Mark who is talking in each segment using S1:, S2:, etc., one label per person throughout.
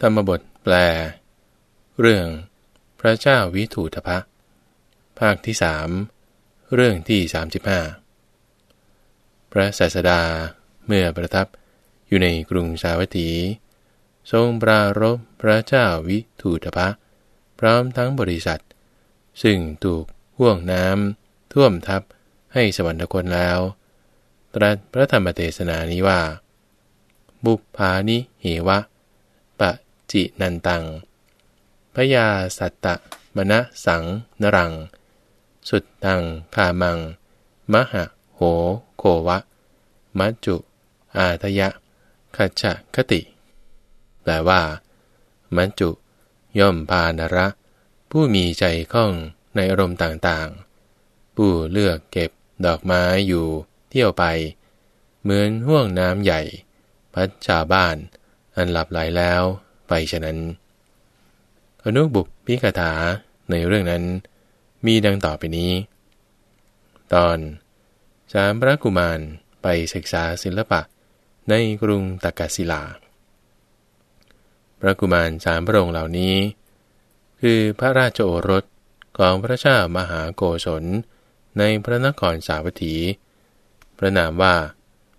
S1: ธรรมบทแปล เรื่อง พระเจ้าวิถูทพะ ภาคที่สามเรื่องที่สามสิบห้าพระศาสดาเมื่อประทับอยู่ในกรุงสาวัตถี ทรงปรารบพระเจ้าวิถูทพะ พร้อมทั้งบริษัท ซึ่งถูกห่วงน้ำท่วมทับให้สวรรคตแล้ว ตรัสพระธรรมเทศนานี้ว่า บุพานิเหวะ จินันตัง พยาสัตตะมณะสังนรัง สุดตังคามัง มหะโหโควะ มัจจุ อาทยะขัจฉคติ แปลว่า มัจจุ ย่อมพานระ ผู้มีใจคล่องในอารมณ์ต่างๆ ผู้เลือกเก็บดอกไม้อยู่เที่ยวไป เหมือนห่วงน้ำใหญ่ พัดชาวบ้าน อันหลับไหลแล้ว ไปฉะนั้น อนุบุพพิกถาในเรื่องนั้นมีดังต่อไปนี้ ตอนสามพระกุมารไปศึกษาศิลปะในกรุงตากศิลา พระกุมารสามพระองค์เหล่านี้ คือพระราชโอรสของพระเจ้ามหาโกศลในพระนครสาวัตถี พระนามว่า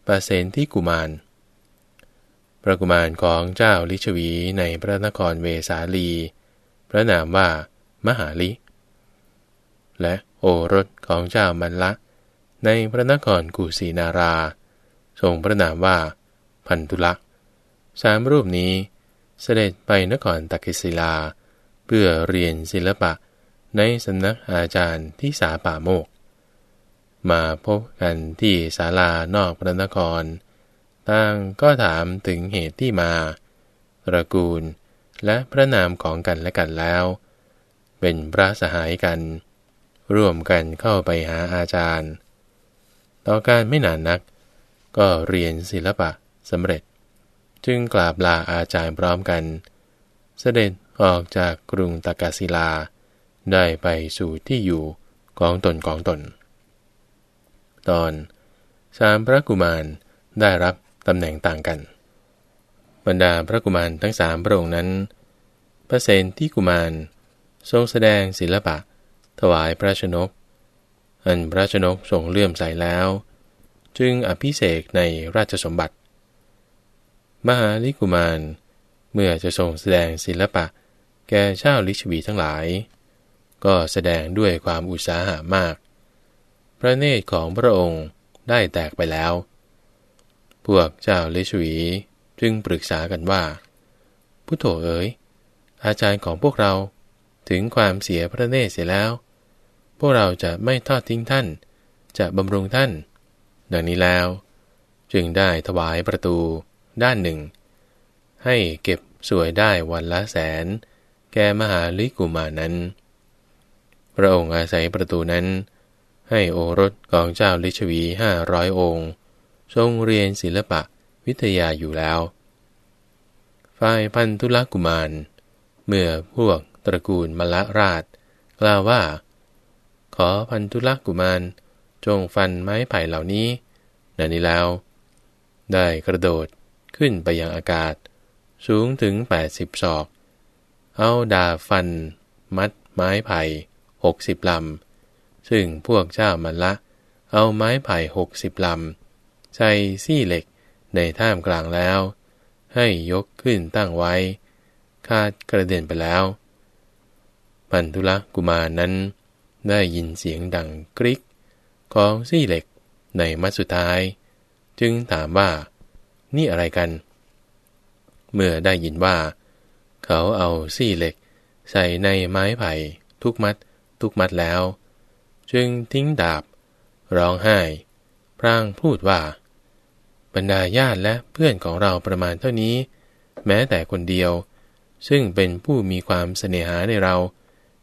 S1: ปเซนที่กุมาร พระกุมารของเจ้าลิชวีในพระนครเวสาลี พระนามว่ามหาลิ และโอรสของเจ้ามันละ ในพระนครกุสีนาราทรงพระนามว่าพันธุละสามรูปนี้เสด็จไปนครตักิศิลา เพื่อเรียนศิลปะในสำนักอาจารย์ที่สาป่าโมก มาพบกันที่ศาลานอกพระนคร ต่างก็ถามถึงเหตุที่มาตระกูล และพระนามของกันและกันแล้ว เป็นพระสหายกัน ร่วมกันเข้าไปหาอาจารย์ ต่อการไม่นานนัก ก็เรียนศิลปะสำเร็จ จึงกราบลาอาจารย์พร้อมกัน เสด็จออกจากกรุงตากาศิลา ได้ไปสู่ที่อยู่ของตนของตน ตอนสามพระกุมารได้รับ ตำแหน่งต่างกัน บรรดาพระกุมารทั้งสามพระองค์นั้น พระเซนที่กุมาร ทรงแสดงศิลปะ ถวายพระชนก อันพระชนกทรงเลื่อมใสแล้ว จึงอภิเษกในราชสมบัติ มหาลิกุมาร เมื่อจะทรงแสดงศิลปะ แก่เจ้าลิชวีทั้งหลาย ก็แสดงด้วยความอุตสาหะมาก พระเนตรของพระองค์ได้แตกไปแล้ว พวกเจ้าเลชวีจึงปรึกษากันว่า พุทโธเอ๋ย อาจารย์ของพวกเราถึงความเสียพระเนตรเสียแล้ว พวกเราจะไม่ทอดทิ้งท่าน จะบำรุงท่าน ดังนี้แล้ว จึงได้ถวายประตูด้านหนึ่ง ให้เก็บสวยได้วันละแสน แกมหาลิกุมานั้น พระองค์อาศัยประตูนั้น ให้โอรสของเจ้าลิชวีห้าร้อยองค์ ทรงเรียนศิลปะวิทยาอยู่แล้ว ฝ่ายพันธุลกุมาร เมื่อพวกตระกูลมละราช กล่าวว่า ขอพันธุลกุมารจงฟันไม้ไผ่เหล่านี้นันนี้แล้ว ได้กระโดดขึ้นไปยังอากาศ สูงถึง 80ศอก เอาดาฟัน มัดไม้ไผ่หกสิบลำ ซึ่งพวกเจ้ามันละ เอาไม้ไผ่หกสิบลำ ใส่ซี่เหล็กในท่ามกลางแล้ว ให้ยกขึ้นตั้งไว้ คาดกระเด็นไปแล้วพันธุละกุมานั้น ได้ยินเสียงดังกริก ของซี่เหล็กในมัดสุดท้าย จึงถามว่า นี่อะไรกัน เมื่อได้ยินว่า เขาเอาซี่เหล็ก ใส่ในไม้ไผ่ ทุกมัด ทุกมัดแล้ว จึงทิ้งดาบ ร้องไห้ พรางพูดว่า บรรดาญาติและเพื่อนของเราประมาณเท่านี้ แม้แต่คนเดียว ซึ่งเป็นผู้มีความเสน่หาในเรา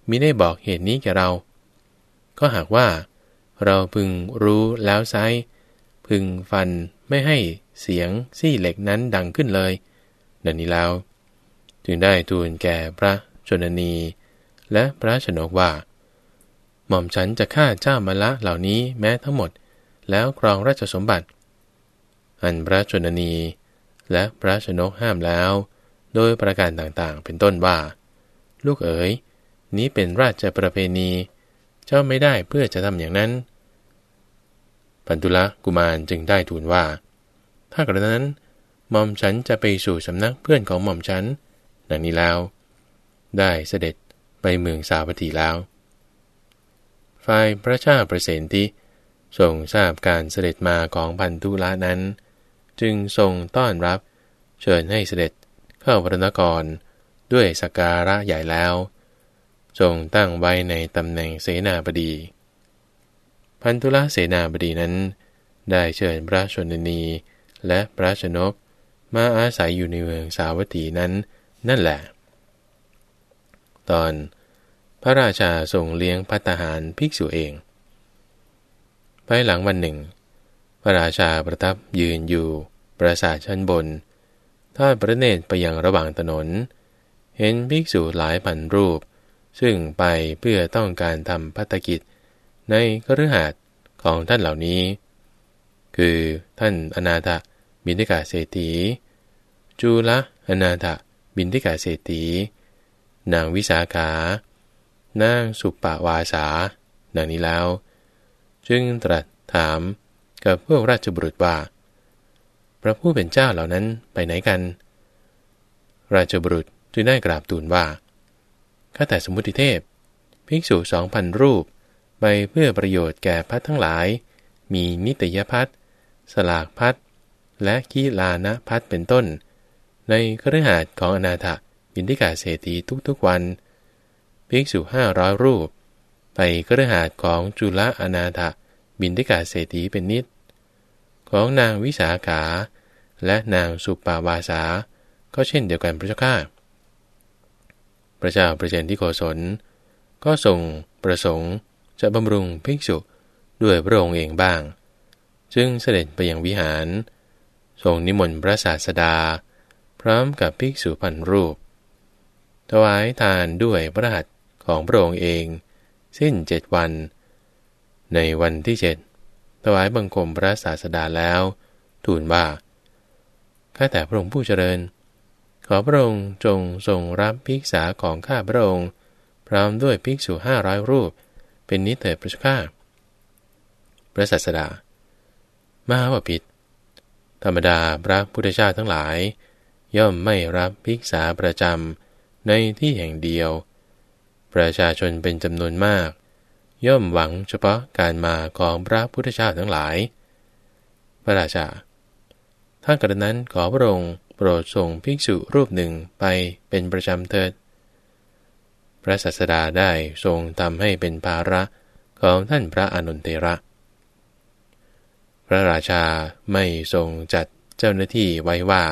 S1: มิได้บอกเหตุนี้แก่เรา ก็หากว่า เราพึงรู้แล้วไซพึงฟันไม่ให้เสียงซี่เหล็กนั้นดังขึ้นเลยดังนี้แล้ว จึงได้ทูลแก่พระชนนี และพระชนกว่า หม่อมฉันจะฆ่าเจ้ามาละเหล่านี้แม้ทั้งหมด แล้วครองราชสมบัติ อันพระชนนี และพระชนกห้ามแล้ว โดยประการต่างๆ เป็นต้นว่า ลูกเอ๋ย นี้เป็นราชประเพณี เจ้าไม่ได้เพื่อจะทำอย่างนั้น ปันตุละกุมารจึงได้ทูลว่า ถ้ากระนั้นหม่อมฉันจะไปสู่สำนักเพื่อนของหม่อมฉันดังนี้แล้ว ได้เสด็จไปเมืองสาวัตถีแล้ว ฝ่ายพระเจ้าประเสนที่ทรงทราบการเสด็จมาของพันธุละนั้น จึงทรงต้อนรับ เชิญให้เสด็จเข้าพระนครด้วยสการะใหญ่แล้ว ทรงตั้งไว้ในตำแหน่งเสนาบดี พันธุลเสนาบดีนั้น ได้เชิญพระชนนีและพระชนกมาอาศัยอยู่ในเมืองสาวัตถีนั้นนั่นแหละ ตอนพระราชาทรงเลี้ยงพัตหารภิกษุเอง ภายหลังวันหนึ่ง พระราชาประทับยืนอยู่ ปราสาทชั้นบนทอดพระเนตรไปยังระหว่างถนน เห็นภิกษุหลายพันรูป ซึ่งไปเพื่อต้องการทำพัฒกิจ ในคฤหาสน์ของท่านเหล่านี้ คือท่านอนาถบินทิกาเศรษฐีจูละอนาถบินทิกาเศรษฐีนางวิสาขานางสุปปาวาสาดังนี้แล้ว จึงตรัสถาม กับพวกราชบุรุษว่า พระผู้เป็นเจ้าเหล่านั้นไปไหนกัน ราชบุรุษจึงได้กราบทูลว่า ข้าแต่สมุติเทพ ภิกษุสองพันรูป ไปเพื่อประโยชน์แก่พัดทั้งหลาย มีนิตยพัดสลากพัดและกีลานะพัดเป็นต้น ในครหาสน์ของอนาถบินทิกาเศรษฐีทุกๆวัน ภิกษุห้าร้อยรูป ไปครหาสน์ของจุลอนาถ บินทิกาเศรษฐีเป็นนิด ของนางวิสาขา และนางสุปปาวาสา ก็เช่นเดียวกันพระเจ้าข้าพระเจ้าประเจนที่โกศล ก็ทรงประสงค์จะบำรุงภิกษุด้วยพระองค์เองบ้าง จึงเสด็จไปยังวิหาร ทรงนิมนต์พระศาสดา พร้อมกับภิกษุพันรูป ถวายทานด้วยพระหัตถ์ของพระองค์เอง สิ้นเจ็ดวัน ในวันที่เจ็ดถวายบังคมพระศาสดาแล้ว ทูลว่า ข้าแต่พระองค์ผู้เจริญ ขอพระองค์จงทรงรับภิกษาของข้าพระองค์ พร้อมด้วยภิกษุห้าร้อยรูป เป็นนิเถิดพระข้าพระศาสดามหาวพิษธรรมดาพระพุทธเจ้าทั้งหลาย ย่อมไม่รับภิกษาประจำในที่แห่งเดียว ประชาชนเป็นจำนวนมาก ย่อมหวังเฉพาะการมาของพระพุทธเจ้าทั้งหลาย พระราชา ถ้ากระนั้นขอพระองค์โปรดส่งภิกษุรูปหนึ่งไปเป็นประจำเถิด พระสัสดาได้ทรงทำให้เป็นภาระของท่านพระอนุนเตระ พระราชาไม่ทรงจัดเจ้าหน้าที่ไว้ว่า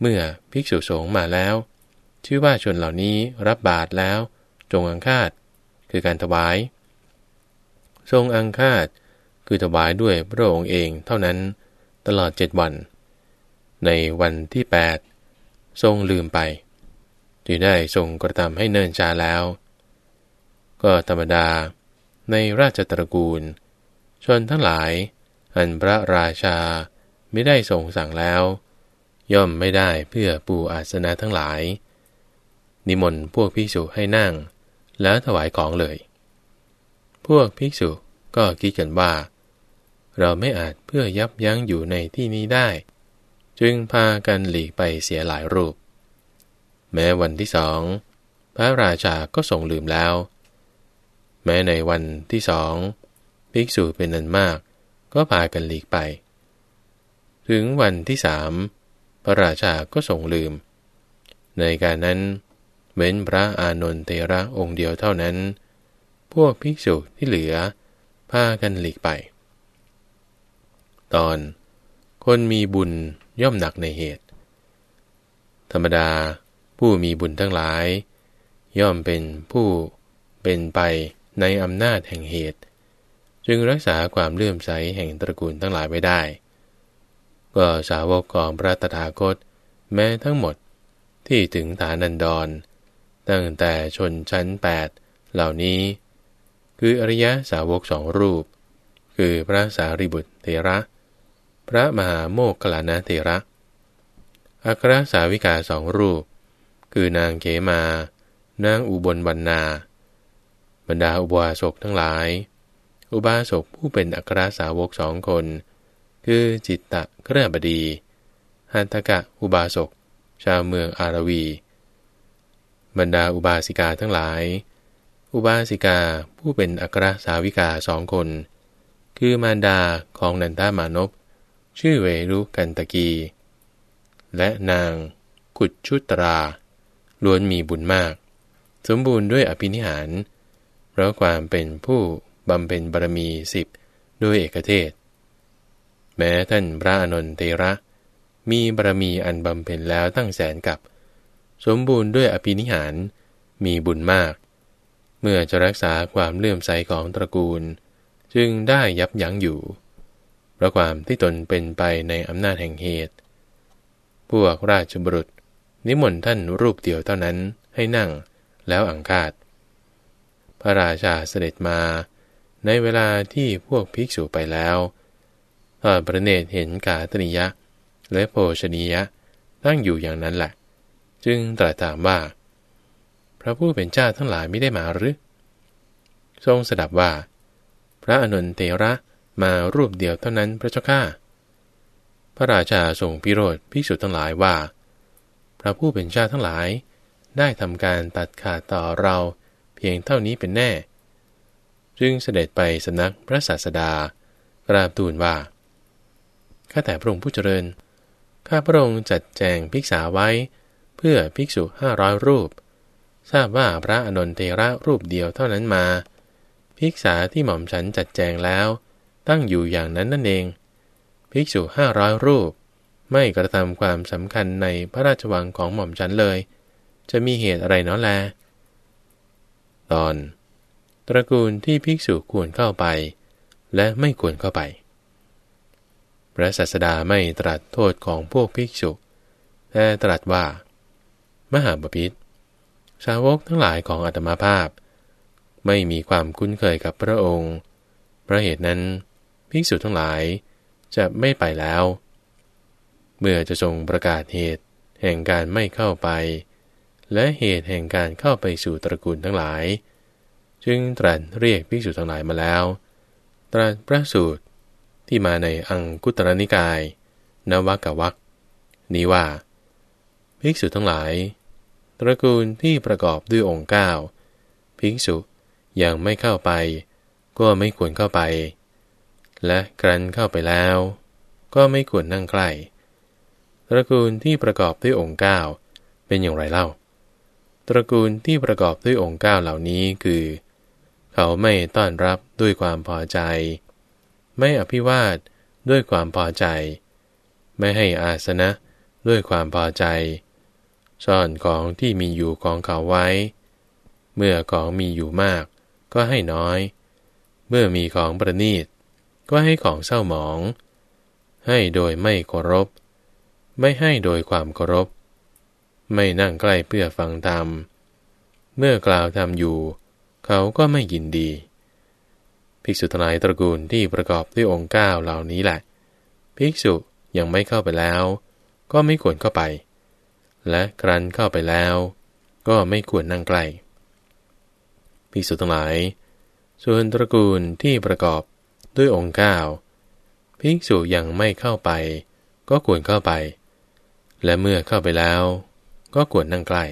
S1: เมื่อภิกษุสงฆ์มาแล้ว ชื่อว่าชนเหล่านี้รับบาตรแล้ว จงอังคาด คือการถวาย ทรงอังคาดคือถวายด้วยพระองค์เองเท่านั้นตลอดเจ็ดวัน ในวันที่ 8 ทรงลืมไปจึงได้ทรงกระทำให้เนิ่นช้าแล้ว ก็ธรรมดาในราชตระกูล ชนทั้งหลาย อันพระราชาไม่ได้ทรงสั่งแล้ว ย่อมไม่ได้เพื่อปูอาสนะทั้งหลาย นิมนต์พวกภิกษุให้นั่ง แล้วถวายของเลย พวกภิกษุก็คิดกันว่า เราไม่อาจเพื่อยับยั้งอยู่ในที่นี้ได้ จึงพากันหลีกไปเสียหลายรูป แม้วันที่สอง พระราชาก็ทรงลืมแล้ว แม้ในวันที่สองภิกษุเป็นนันมากก็พากันหลีกไป ถึงวันที่สามพระราชาก็ทรงลืม ในการนั้น เว้นพระอานนทเตระองค์เดียวเท่านั้น พวกภิกษุที่เหลือพากันหลีกไป ตอน คนมีบุญย่อมหนักในเหตุ ธรรมดาผู้มีบุญทั้งหลาย ย่อมเป็นผู้เป็นไปในอำนาจแห่งเหตุ จึงรักษาความเลื่อมใสแห่งตระกูลทั้งหลายไว้ได้ ก็สาวกของพระตถาคตแม้ทั้งหมดที่ถึงฐานันดร ตั้งแต่ชนชั้นแปดเหล่านี้ คืออริยสาวกสองรูป คือพระสารีบุตรเทระ พระมหาโมกขลานะเทระอัครสาวิกาสองรูป คือนางเขมา นางอุบลวรรณา บรรดาอุบาสกทั้งหลาย อุบาสกผู้เป็นอัครสาวกสองคน คือจิตตะเครือบดี หันตกะอุบาสก ชาวเมืองอารวี บรรดาอุบาสิกาทั้งหลาย อุบาสิกาผู้เป็นอัครสาวิกาสองคน คือมารดาของนันทามานพชื่อเวรุกันตะกี และนางกุดชุตรา ล้วนมีบุญมาก สมบูรณ์ด้วยอภินิหาร เพราะความเป็นผู้บำเพ็ญบารมีสิบด้วยเอกเทศ แม้ท่านพระอนนเตระ มีบารมีอันบำเพ็ญแล้วตั้งแสนกับ สมบูรณ์ด้วยอภินิหาร มีบุญมาก เมื่อจะรักษาความเลื่อมใสของตระกูล จึงได้ยับยั้งอยู่ราะความที่ตนเป็นไปในอำนาจแห่งเหตุ พวกราชบุรุษ นิมนต์ท่านรูปเดียวเท่านั้นให้นั่งแล้วอังคาด พระราชาเสด็จมาในเวลาที่พวกภิกษุไปแล้วทอดพระเนตรเห็นกาตนิยะ และโภชนียะตั้งอยู่อย่างนั้นแหละ จึงตรัสถามว่า พระผู้เป็นเจ้าทั้งหลายไม่ได้มาหรือ ทรงสดับว่า พระอนุนเตระมารูปเดียวเท่านั้นพระเจ้าข้าพระราชาทรงพิโรธภิกษุทั้งหลายว่า พระผู้เป็นเจ้าทั้งหลาย ได้ทำการตัดขาดต่อเราเพียงเท่านี้เป็นแน่ จึงเสด็จไปสนักพระศาสดากราบทูลว่าข้าแต่พระองค์ผู้เจริญ ข้าพระองค์จัดแจงภิกษาไว้ พื่อภิกษุห้าร้อยรูป ทราบว่าพระอนนเทระรูปเดียวเท่านั้นมา ภิกษาที่หม่อมฉันจัดแจงแล้ว ตั้งอยู่อย่างนั้นนั่นเอง ภิกษุห้าร้อยรูป ไม่กระทำความสำคัญในพระราชวังของหม่อมฉันเลย จะมีเหตุอะไรน้อแล ตอน ตระกูลที่ภิกษุควรเข้าไป และไม่ควรเข้าไป พระศาสดาไม่ตรัสโทษของพวกภิกษุแต่ตรัสว่า มหาบพิษสาวกทั้งหลายของอัตมาภาพ ไม่มีความคุ้นเคยกับพระองค์เพราะเหตุนั้นภิกษุทั้งหลายจะไม่ไปแล้ว เมื่อจะทรงประกาศเหตุแห่งการไม่เข้าไป และเหตุแห่งการเข้าไปสู่ตระกูลทั้งหลาย จึงตรัสเรียกภิกษุทั้งหลายมาแล้ว ตรัสพระสูตรที่มาในอังคุตรนิกาย นวากวักนี้ว่า ภิกษุทั้งหลาย ตระกูลที่ประกอบด้วยองค์เก้าภิกษุยังไม่เข้าไป ก็ไม่ควรเข้าไป และกรันเข้าไปแล้ว ก็ไม่ควรนั่งใกล้ตระกูลที่ประกอบด้วยองค์เก้าเป็นอย่างไรเล่า ตระกูลที่ประกอบด้วยองค์เก้าเหล่านี้คือ เขาไม่ต้อนรับด้วยความพอใจ ไม่อภิวาทด้วยความพอใจ ไม่ให้อาสนะด้วยความพอใจ ซ่อนของที่มีอยู่ของเขาไว้ เมื่อของมีอยู่มาก ก็ให้น้อย เมื่อมีของประณีต ก็ให้ของเศร้าหมอง ให้โดยไม่เคารพ ไม่ให้โดยความเคารพ ไม่นั่งใกล้เพื่อฟังธรรม เมื่อกล่าวธรรมอยู่ เขาก็ไม่ยินดี ภิกษุทั้งหลายตระกูลที่ประกอบด้วยองค์เก้าเหล่านี้แหละ ภิกษุยังไม่เข้าไปแล้ว ก็ไม่ควรเข้าไป และครั้นเข้าไปแล้ว ก็ไม่ควรนั่งใกล้ภิกษุทั้งหลาย ส่วนตระกูลที่ประกอบด้วยองค์เก้าภิกษุยังไม่เข้าไป ก็ควรเข้าไป และเมื่อเข้าไปแล้ว ก็ควรนั่งใกล้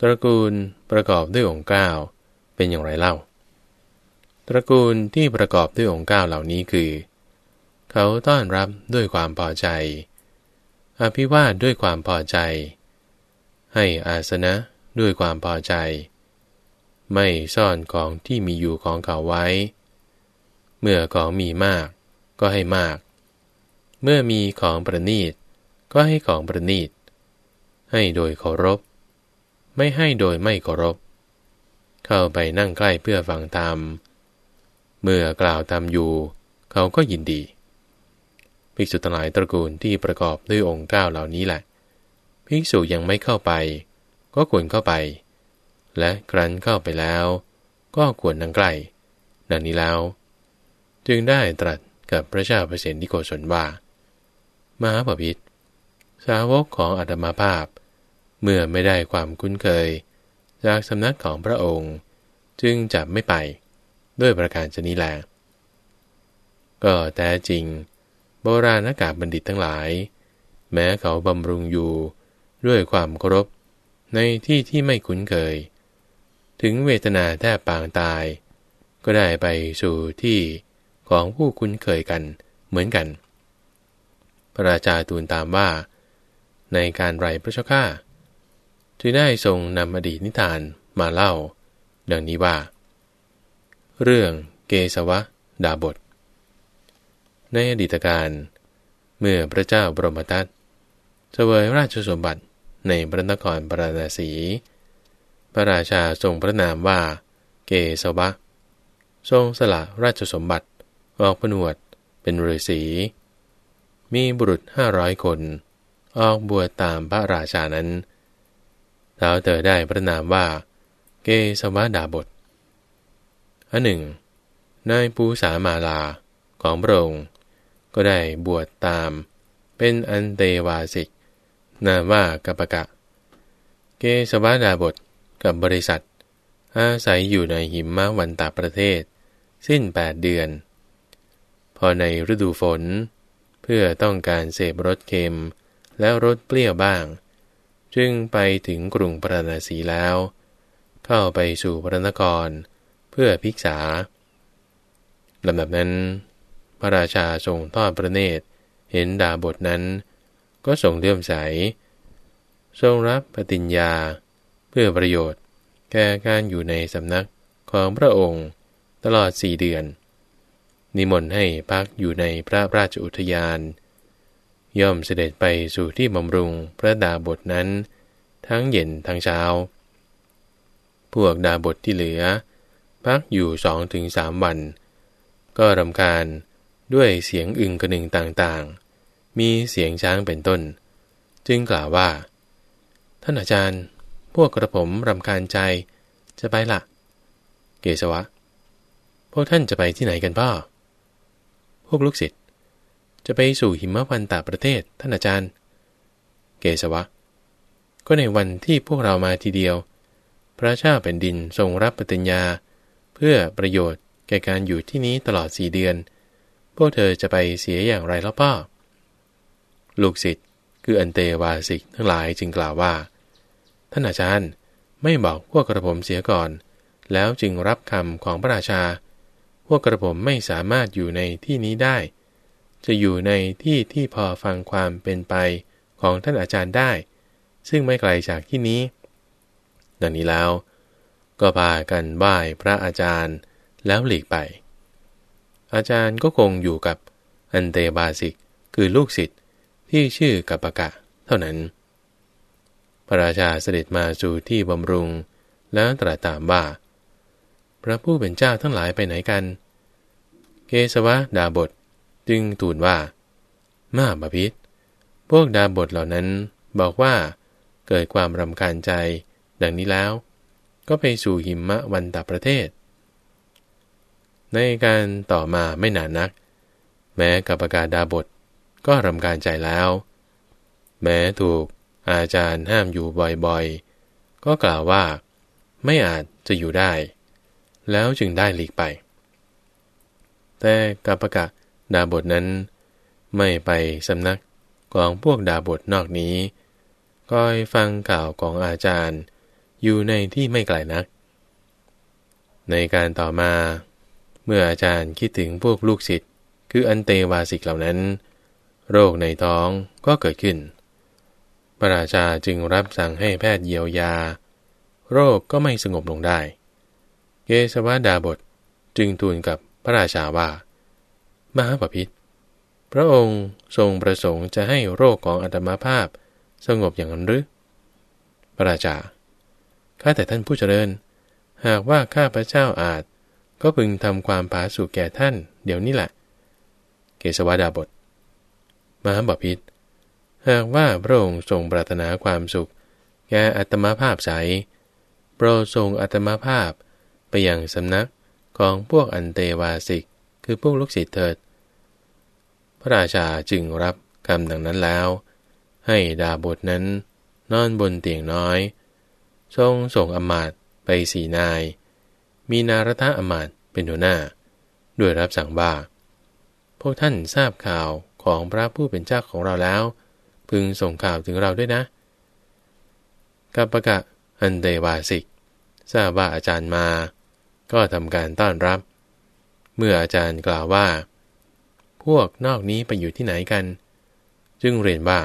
S1: ตระกูลประกอบด้วยองค์เก้าเป็นอย่างไรเล่า ตระกูลที่ประกอบด้วยองค์เก้าเหล่านี้คือ เขาต้อนรับด้วยความพอใจ อภิวาทด้วยความพอใจ ให้อาสนะด้วยความพอใจ ไม่ซ่อนของที่มีอยู่ของเขาไว้ เมื่อของมีมาก ก็ให้มาก เมื่อมีของประณีต ก็ให้ของประณีต ให้โดยเคารพ ไม่ให้โดยไม่เคารพ เข้าไปนั่งใกล้เพื่อฟังธรรม เมื่อกล่าวธรรมอยู่ เขาก็ยินดี ภิกษุทั้งหลายตระกูลที่ประกอบด้วยองค์เก้าเหล่านี้แหละ ภิกษุยังไม่เข้าไป ก็ควรเข้าไป และครั้นเข้าไปแล้ว ก็ควรนั่งใกล้ ดังนี้แล้ว จึงได้ตรัสกับพระเจ้าเปรตนิโกศลว่ามหาปพิธสาวกของอัตมาภาพ เมื่อไม่ได้ความคุ้นเคย จากสำนักของพระองค์ จึงจะไม่ไปด้วยประการชนี้แลก็แต่จริง โบราณกาบัณฑิตทั้งหลาย แม้เขาบำรุงอยู่ด้วยความเคารพในที่ที่ไม่คุ้นเคย ถึงเวทนาแทบปางตาย ก็ได้ไปสู่ที่ของผู้คุ้นเคยกันเหมือนกัน พระราชาทูลตามว่า ในการไรพระเจ้าข้าจึงได้ทรงนำอดีตนิทานมาเล่า ดังนี้ว่า เรื่องเกสวะดาบท ในอดีตการ เมื่อพระเจ้าบรมทัตเสวยราชสมบัติในพระนครปราณสี พระราชาทรงพระนามว่าเกสวะ ทรงสละราชสมบัติออกผนวดเป็นฤาษีมีบุรุษห้าร้อยคน ออกบวชตามพระราชานั้นแล้วเธอได้พระนามว่า เกสวดาบทอันหนึ่ง นายปูสามาลาของพระองค์ ก็ได้บวชตาม เป็นอันเตวาสิก นามว่ากัปกะ เกสวดาบทกับบริษัท อาศัยอยู่ในหิมมะวันตาประเทศ สิ้นแปดเดือน พอในฤดูฝน เพื่อต้องการเสพรสเค็ม แล้วรสเปรี้ยวบ้าง จึงไปถึงกรุงปราณสีแล้ว เข้าไปสู่พระนคร เพื่อพิกษาลำดับนั้น พระราชาทรงทอดพระเนตร เห็นดาบทนั้น ก็ทรงเลื่อมใส ทรงรับปฏิญญา เพื่อประโยชน์ แก่การอยู่ในสำนักของพระองค์ตลอดสี่เดือน นิมนต์ให้พักอยู่ในพระราชอุทยาน ย่อมเสด็จไปสู่ที่บำรุงพระดาบทนั้น ทั้งเย็นทั้งเช้า พวกดาบทที่เหลือ พักอยู่สองถึงสามวัน ก็รำคาญ ด้วยเสียงอึงกระหนึ่งต่างๆ มีเสียงช้างเป็นต้น จึงกล่าวว่า ท่านอาจารย์ พวกกระผมรำคาญใจจะไปละเกศวะ พวกท่านจะไปที่ไหนกันพ่อ พวกลูกศิษย์จะไปสู่หิมะวันตาประเทศท่านอาจารย์ เกศวะ ก็ในวันที่พวกเรามาทีเดียว พระเจ้าเป็นดินทรงรับปฏิญญา เพื่อประโยชน์แก่การอยู่ที่นี้ตลอดสี่เดือน พวกเธอจะไปเสียอย่างไรแล้วพ่อลูกศิษย์คืออันเตวาสิกทั้งหลายจึงกล่าวว่า ท่านอาจารย์ไม่บอกพวกกระผมเสียก่อน แล้วจึงรับคำของพระราชา พวกกระผมไม่สามารถอยู่ในที่นี้ได้ จะอยู่ในที่ที่พอฟังความเป็นไปของท่านอาจารย์ได้ ซึ่งไม่ไกลจากที่นี้ ดังนี้แล้ว ก็พากันไหว้พระอาจารย์แล้วหลีกไป อาจารย์ก็คงอยู่กับอันเตบาสิก คือลูกศิษย์ที่ชื่อกัปปะกะ เท่านั้น พระราชาเสด็จมาสู่ที่บำรุง แล้วตรัสถามว่า พระผู้เป็นเจ้าทั้งหลายไปไหนกัน เกสวะดาบทจึงทูลว่า มาบพิษพวกดาบทเหล่านั้นบอกว่า เกิดความรำคาญใจ ดังนี้แล้ว ก็ไปสู่หิมะวันตะประเทศ ในการต่อมาไม่นานนัก แม้กับประกาศดาบทก็รำคาญใจแล้ว แม้ถูกอาจารย์ห้ามอยู่บ่อยๆ ก็กล่าวว่า ไม่อาจจะอยู่ได้ แล้วจึงได้หลีกไป แต่กัปปะกะดาบทนั้น ไม่ไปสำนักของพวกดาบทนอกนี้คอยฟังข่าวของอาจารย์อยู่ในที่ไม่ไกลนัก ในการต่อมา เมื่ออาจารย์คิดถึงพวกลูกศิษย์คืออันเตวาสิกเหล่านั้น โรคในท้องก็เกิดขึ้น พระราชาจึงรับสั่งให้แพทย์เยียวยา โรคก็ไม่สงบลงได้ เกสวดาบทจึงทูลกับพระราชาว่า มหาปพิธพระองค์ทรงประสงค์จะให้โรคของอัตมาภาพสงบอย่างนั้นหรือ พระราชา ข้าแต่ท่านผู้เจริญ หากว่าข้าพระเจ้าอาจ ก็พึงทำความผาสุกแก่ท่าน เดี๋ยวนี้แหละ เกสวดาบท มหาบพิษหากว่าพระองค์ทรงปรารถนาความสุข แก่อัตมาภาพใสโปรดทรงอัตมาภาพไปยังสำนักของพวกอันเตวาสิก คือพวกลูกศิษย์เถิด พระราชาจึงรับคำดังนั้นแล้ว ให้ดาบทนั้นนอนบนเตียงน้อย ทรงส่งอมาตไปสี่นาย มีนารทะอมาตเป็นหัวหน้า ด้วยรับสั่งว่า พวกท่านทราบข่าวของพระผู้เป็นเจ้าของเราแล้ว พึงส่งข่าวถึงเราด้วยนะกัปปะกะอันเดวาสิก ทราบว่าอาจารย์มา ก็ทำการต้อนรับ เมื่ออาจารย์กล่าวว่า พวกนอกนี้ไปอยู่ที่ไหนกัน จึงเรียนว่า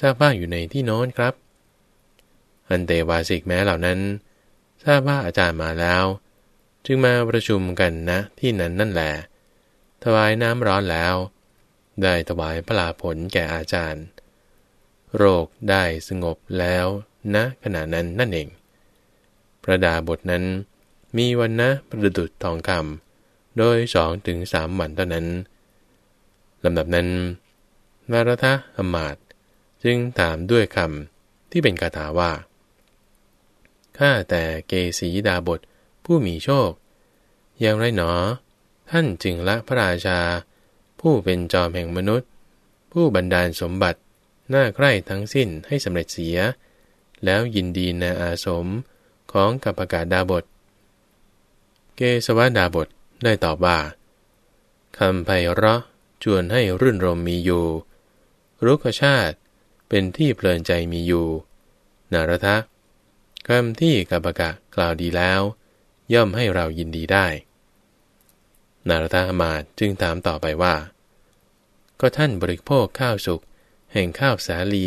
S1: ทราบว่าอยู่ในที่โน้นครับ อันเตวาสิกแม้เหล่านั้น ทราบว่าอาจารย์มาแล้ว จึงมาประชุมกันนะที่นั้นนั่นแหละถวายน้ำร้อนแล้ว ได้ถวายพลาผลแก่อาจารย์ โรคได้สงบแล้วนะขณะนั้นนั่นเอง ประดาบทนั้นมีวันนะประดุดทองคำโดยสองถึงสามวันเท่านั้นลำดับนั้นนารทะอมาตจึงถามด้วยคำที่เป็นคาถาว่า ข้าแต่เกสีดาบทผู้มีโชค อย่างไรหนอ ท่านจึงละพระราชา ผู้เป็นจอมแห่งมนุษย์ ผู้บันดาลสมบัติหน่าใคร่ทั้งสิ้นให้สำเร็จเสีย แล้วยินดีในอาสมของกัปปกาดาบท เกสวดาบทได้ตอบว่าคำไพเราะชวนให้รื่นรมมีอยู่ รุกชาติเป็นที่เพลินใจมีอยู่ นารทะ คำที่กัปกะกล่าวดีแล้ว ย่อมให้เรายินดีได้ นารทะมาจึงถามต่อไปว่า ก็ท่านบริโภคข้าวสุกแห่งข้าวสาลี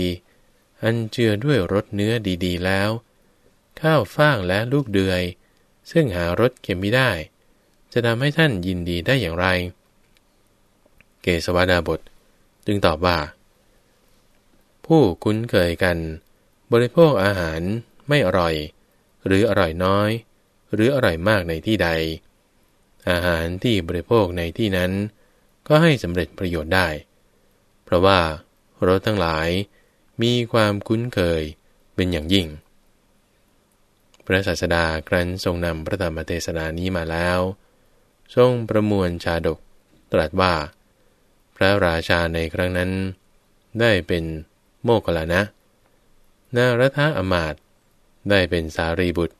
S1: อันเจือด้วยรสเนื้อดีๆแล้ว ข้าวฟ่างและลูกเดือย ซึ่งหารสเค็มไม่ได้ จะทำให้ท่านยินดีได้อย่างไร เกสวดาบทจึงตอบว่า ผู้คุ้นเคยกัน บริโภคอาหาร ไม่อร่อย หรืออร่อยน้อย หรืออร่อยมากในที่ใด อาหารที่บริโภคในที่นั้น ก็ให้สำเร็จประโยชน์ได้ เพราะว่ารสทั้งหลายมีความคุ้นเคยเป็นอย่างยิ่ง พระศาสดาครั้นทรงนำพระธรรมเทศนานี้มาแล้ว ทรงประมวลชาดกตรัสว่า พระราชาในครั้งนั้น ได้เป็นโมกขลานะ นารัฐอมาต ได้เป็นสารีบุตร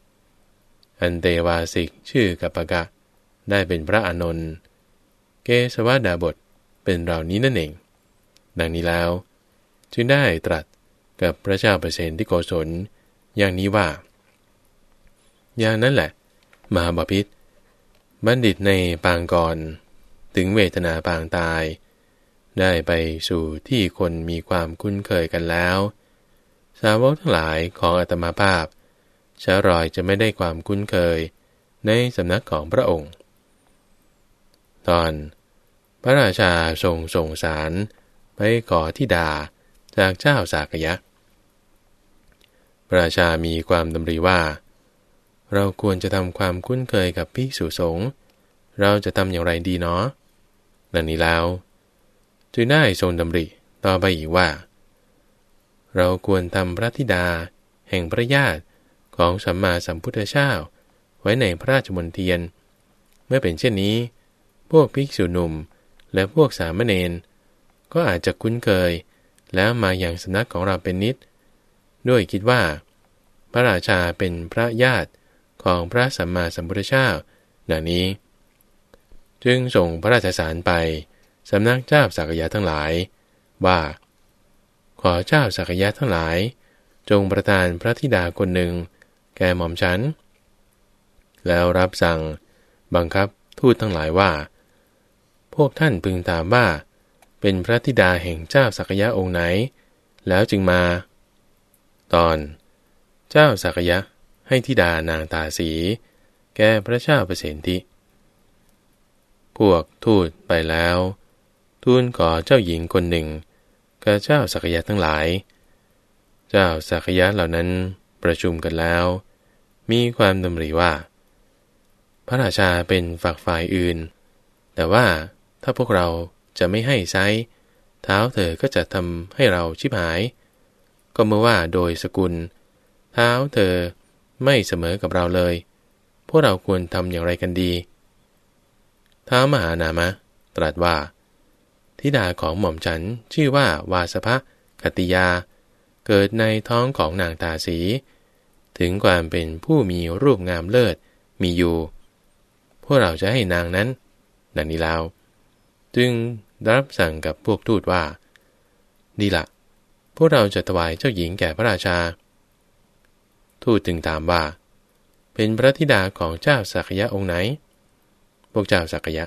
S1: อันเตวาสิกชื่อกัปปะกะ ได้เป็นพระอานนท์ เกสวดาบทเป็นเหล่านี้นั่นเอง ดังนี้แล้ว จึงได้ตรัสกับพระเจ้าเปรตที่โกศลอย่างนี้ว่า อย่างนั้นแหละ มหาบาพิษบัณฑิตในปางก่อนถึงเวทนาปางตาย ได้ไปสู่ที่คนมีความคุ้นเคยกันแล้ว สาวกทั้งหลายของอัตมาภาพชารอยจะไม่ได้ความคุ้นเคยในสำนักของพระองค์ ตอนพระราชาทรงส่งสารไปขอที่ดาจากเจ้าสากยะ พระราชามีความดำริว่า เราควรจะทำความคุ้นเคยกับภิกษุสงฆ์เราจะทำอย่างไรดีเนาะดังนี้แล้วจึงได้ทรงดำริต่อไปอีกว่า เราควรทำพระธิดา แห่งพระญาติของสัมมาสัมพุทธเจ้าไว้ในพระราชมณฑียน เมื่อเป็นเช่นนี้ พวกภิกษุหนุ่มและพวกสามเณรก็อาจจะคุ้นเคย แล้วมาอย่างสำนักของเราเป็นนิด ด้วยคิดว่า พระราชาเป็นพระญาติของพระสัมมาสัมพุทธเจ้าดังนี้ จึงส่งพระราชสารไปสำนักเจ้าสักยะทั้งหลาย ว่า ขอเจ้าสักยะทั้งหลาย จงประทานพระธิดาคนหนึ่ง แก่หม่อมฉัน แล้วรับสั่งบังคับทูตทั้งหลายว่า พวกท่านพึงถามว่า เป็นพระธิดาแห่งเจ้าสักยะองค์ไหน แล้วจึงมา ตอน เจ้าสักยะให้ธิดานางตาสี แก่พระเจ้าเปรตทิพวกทูตไปแล้ว ทูลขอเจ้าหญิงคนหนึ่ง กับเจ้าสักยะทั้งหลาย เจ้าสักยะเหล่านั้นประชุมกันแล้ว มีความดำริว่า พระราชาเป็นฝักฝ่ายอื่น แต่ว่าถ้าพวกเราจะไม่ให้ไซเท้าเธอก็จะทำให้เราชิบหาย ก็เมื่อว่าโดยสกุล เท้าเธอไม่เสมอกับเราเลย พวกเราควรทำอย่างไรกันดี ท้ามหานามะ ตรัสว่า ธิดาของหม่อมฉันชื่อว่าวาสภะกติยา เกิดในท้องของนางตาสี ถึงความเป็นผู้มีรูปงามเลิศมีอยู่ พวกเราจะให้นางนั้นดังนี้แล้ว จึงรับสั่งกับพวกทูตว่า ดีละพวกเราจะถวายเจ้าหญิงแก่พระราชา ทูตจึงถามว่า เป็นพระธิดาของเจ้าสักยะองค์ไหน พวกเจ้าสักยะ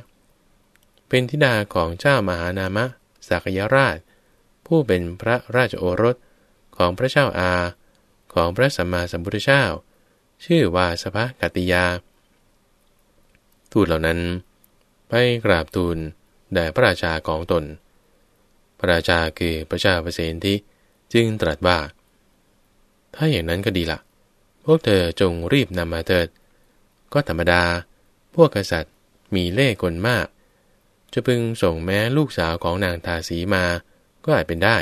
S1: เป็นธิดาของเจ้ามหานามะสักยราช ผู้เป็นพระราชโอรสของพระเจ้าอา ของพระสัมมาสัมพุทธเจ้า ชื่อว่าสภกติยา ทูตเหล่านั้น ไปกราบทูลแด่พระราชาของตน พระราชาคือพระเจ้าเปรตที่จึงตรัสว่า ถ้าอย่างนั้นก็ดีละพวกเธอจงรีบนำมาเถิด ก็ธรรมดา พวกกษัตริย์มีเล่ห์กลมาก จะพึงส่งแม้ลูกสาวของนางทาสีมา ก็อาจเป็นได้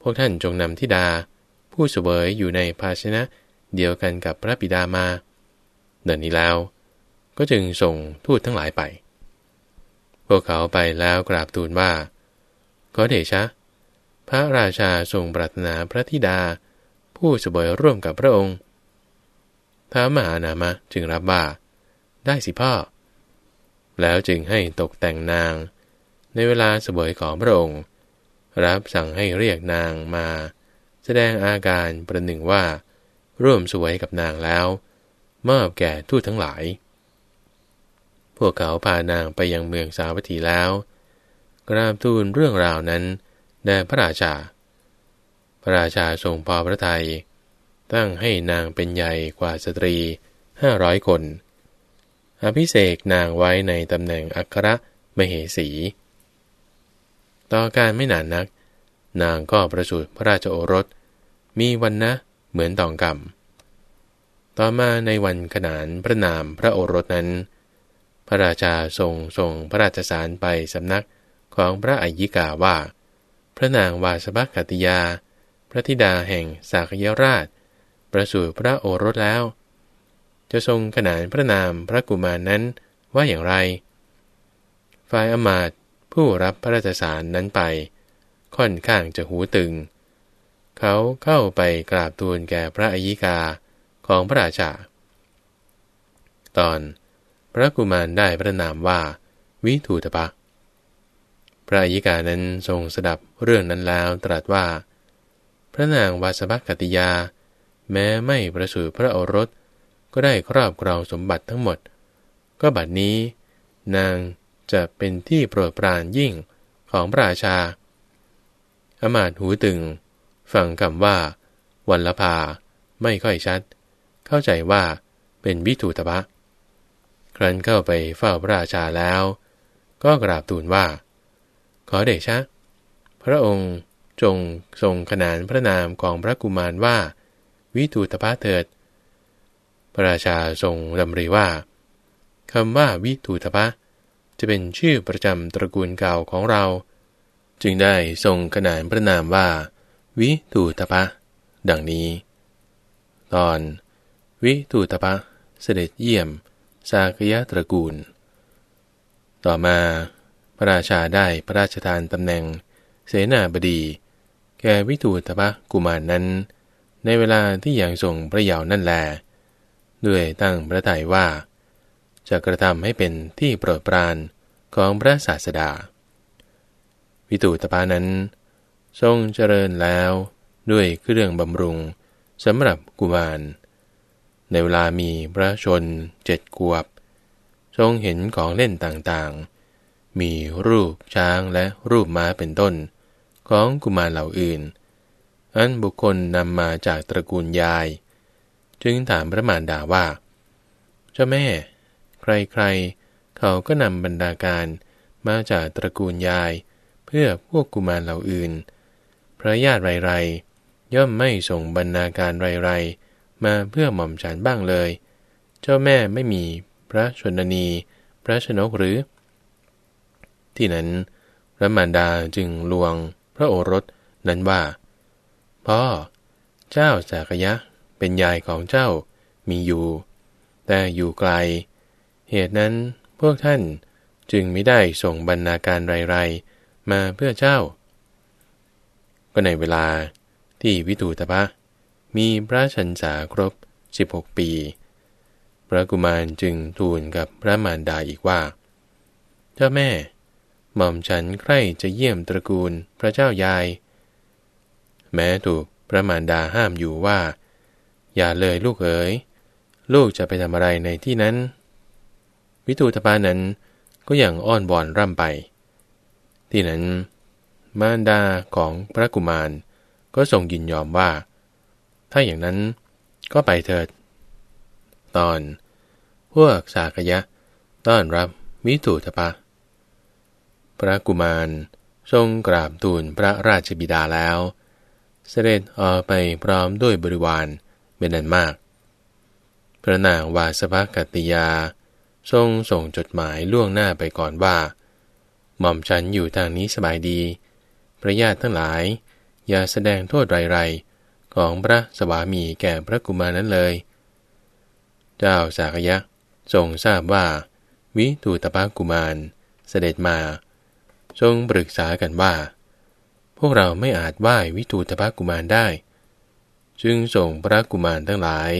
S1: พวกท่านจงนำทิดา ผู้เสวยอยู่ในภาชนะเดียวกันกับพระบิดามาเดินนี้แล้ว ก็จึงส่งทูตทั้งหลายไป พวกเขาไปแล้วกราบทูลว่า ขอเดชะ พระราชาทรงปรารถนาพระธิดา ผู้สบยร่วมกับพระองค์ท้ามหานามะจึงรับว่า ได้สิพ่อ แล้วจึงให้ตกแต่งนาง ในเวลาเสบยของพระองค์ รับสั่งให้เรียกนางมา แสดงอาการประหนึ่งว่า ร่วมสวยกับนางแล้ว มอบแก่ทูตทั้งหลาย พวกเขาพานางไปยังเมืองสาวัตถีแล้ว กราบทูลเรื่องราวนั้นแด่พระราชา พระราชาทรงพอพระทยัยตั้งให้นางเป็นใหญ่กว่าสตรีห้าร้อยคน อภิเษกนางไว้ในตำแหน่งอัครมเหสี ต่อการไม่นานนัก นางก็ประสูติพระราชโอรส มีวันนะเหมือนตองกรรมต่อมาในวันขนานพระนามพระโอรสนั้น พระราชาทรงส่งพระราชสารไปสำนักของพระอัยิกาว่า พระนางวาสบักติยา พระธิดาแห่งสากยราช ประสูติพระโอรสแล้ว จะทรงขนานพระนามพระกุมารนั้นว่าอย่างไร ฝ่ายอมาตผู้รับพระราชสารนั้นไป ค่อนข้างจะหูตึง เขาเข้าไปกราบทูลแก่พระอัยิกาของพระราชา ตอนพระกุมารได้พระนามว่า วิทูตปะ พระอยิกานั้นทรงสดับเรื่องนั้นแล้วตรัสว่า พระนางวาสบักติยา แม้ไม่ประสูติพระโอรส ก็ได้ครอบครองสมบัติทั้งหมด ก็บัดนี้ นางจะเป็นที่โปรดปรานยิ่งของพระราชา อมาตหูตึง ฟังคำว่า วันละพาไม่ค่อยชัด เข้าใจว่าเป็นวิทูตปะครั้นเข้าไปเฝ้าพระราชาแล้ว ก็กราบทูลว่า ขอเดชะ พระองค์จงทรงขนานพระนามของพระกุมารว่า วิทูตภะเถิด พระราชาทรงดำริว่าคำว่าวิทูตภะจะเป็นชื่อประจำตระกูลเก่าของเรา จึงได้ทรงขนานพระนามว่า วิทูตภะดังนี้ ตอน วิทูตภะเสด็จเยี่ยม สากยะตระกูล ต่อมาพระราชาได้พระราชทานตำแหน่ง เสนาบดี แก่วิทูตภะกุมารนนั้น ในเวลาที่ยังทรงพระเยาว์นั่นแหละ ด้วยตั้งพระทัยว่า จะกระทำให้เป็นที่โปรดปรานของพระศาสดา วิตูตภานั้น ทรงเจริญแล้วด้วยเครื่องบำรุงสำหรับกุมาร ในเวลามีพระชนเจ็ดกวบ ทรงเห็นของเล่นต่างๆ มีรูปช้างและรูปม้าเป็นต้นของกุมารเหล่าอื่น อันบุคคลนำมาจากตระกูลยาย จึงถามพระมารดาว่า เจ้าแม่ ใครๆ เขาก็นำบรรดาการมาจากตระกูลยาย เพื่อพวกกุมารเหล่าอื่น พระญาติไรๆ ย่อมไม่ส่งบรรณาการไรๆ มาเพื่อหม่อมฉันบ้างเลย เจ้าแม่ไม่มีพระชนนี พระชนกหรือ ที่นั้น พระมารดาจึงลวงพระโอรสนั้นว่า พ่อ เจ้าสากยะ เป็นยายของเจ้ามีอยู่ แต่อยู่ไกล เหตุนั้นพวกท่านจึงไม่ได้ส่งบรรณาการไรๆ มาเพื่อเจ้า ก็ในเวลาที่วิตูตปะมีพระชันษาครบ 16 ปี พระกุมารจึงทูลกับพระมารดาอีกว่า เจ้าแม่ หม่อมฉันใคร่จะเยี่ยมตระกูลพระเจ้ายาย แม้ถูกพระมารดาห้ามอยู่ว่า อย่าเลยลูกเอ๋ย ลูกจะไปทำอะไรในที่นั้น วิตูตปานั้นก็อย่างอ้อนบอนร่ำไป ที่นั้น มารดาของพระกุมารก็ทรงยินยอมว่า ถ้าอย่างนั้นก็ไปเถิด ตอน พวกสากยะ ต้อนรับวิถูทปะ พระกุมารทรงกราบทูลพระราชบิดาแล้ว เสด็จออกไปพร้อมด้วยบริวาร เป็นนันมาก พระนางวาสภกัตติยา ทรงส่งจดหมายล่วงหน้าไปก่อนว่า หม่อมฉันอยู่ทางนี้สบายดี พระญาติทั้งหลาย อย่าแสดงโทษไรๆ ของพระสวามีแก่พระกุมารนั้นเลย เจ้าสากยะทรงทราบว่า วิตูตปากุมารเสด็จมาทรงปรึกษากันว่า พวกเราไม่อาจไหว้วิตูตปากุมารได้ จึงส่งพระกุมารทั้งหลาย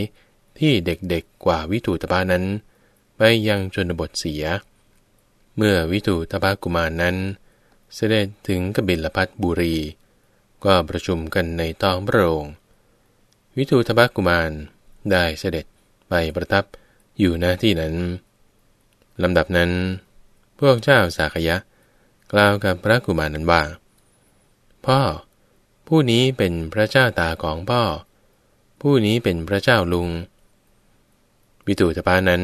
S1: ที่เด็กๆกว่าวิตูตปานั้น ไปยังชนบทเสีย เมื่อวิตูตปากุมารนั้น เสด็จถึงกบิลพัทบุรี ก็ประชุมกันในท้องพระโรงวิทูทบกุมารได้เสด็จไปประทับอยู่หน้าที่นั้นลำดับนั้น พวกเจ้าสากยะ กล่าวกับพระกุมารนั้นว่า พ่อ ผู้นี้เป็นพระเจ้าตาของพ่อ ผู้นี้เป็นพระเจ้าลุง วิตูตปานั้น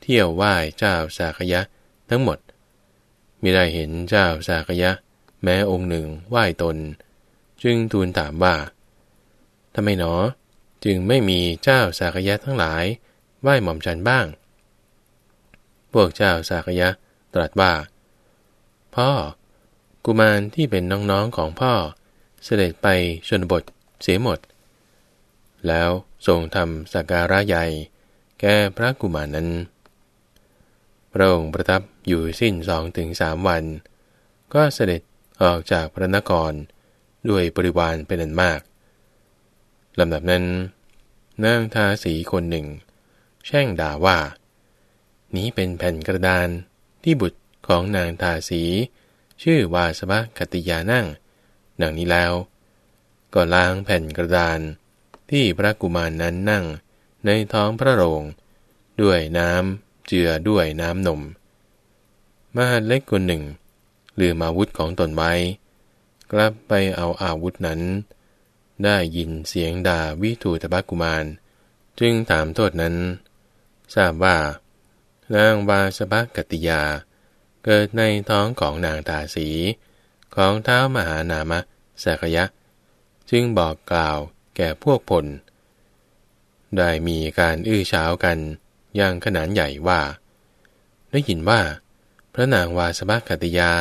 S1: เที่ยวไหว้เจ้าสากยะทั้งหมดมิได้เห็นเจ้าสากยะ แม้องค์หนึ่งไหว้ตน จึงทูลถามว่าทำไมหนอ จึงไม่มีเจ้าสากยะทั้งหลายไหว้หม่อมฉันบ้าง พวกเจ้าสากยะตรัสว่า พ่อ กุมารที่เป็นน้องๆของพ่อ เสด็จไปชนบทเสียหมด แล้วทรงทำสักการะใหญ่ แก่พระกุมารนั้น พระองค์ประทับอยู่สิ้นสองถึงสามวัน ก็เสด็จออกจากพระนครด้วยบริวารเป็นอันมากลำดับนั้น นางทาสีคนหนึ่ง แช่งด่าว่า นี้เป็นแผ่นกระดานที่บุตรของนางทาสี ชื่อวาสบะคติยานั่ง ดังนี้แล้ว ก็ล้างแผ่นกระดาน ที่พระกุมารนนั้นนั่งในท้องพระโรง ด้วยน้ำเจือด้วยน้ำนม มหาเล็กคนหนึ่ง ลืมอาวุธของตนไว้ กลับไปเอาอาวุธนั้น ได้ยินเสียงด่าวิทูตบากุมาร จึงถามโทษนั้น ทราบว่านางวาสบกติยา เกิดในท้องของนางตาสี ของเท้ามหานามะสักยะ จึงบอกกล่าวแก่พวกพล ได้มีการอื้อเช้ากันอย่างขนานใหญ่ว่า ได้ยินว่า พระนางวาสบกติยา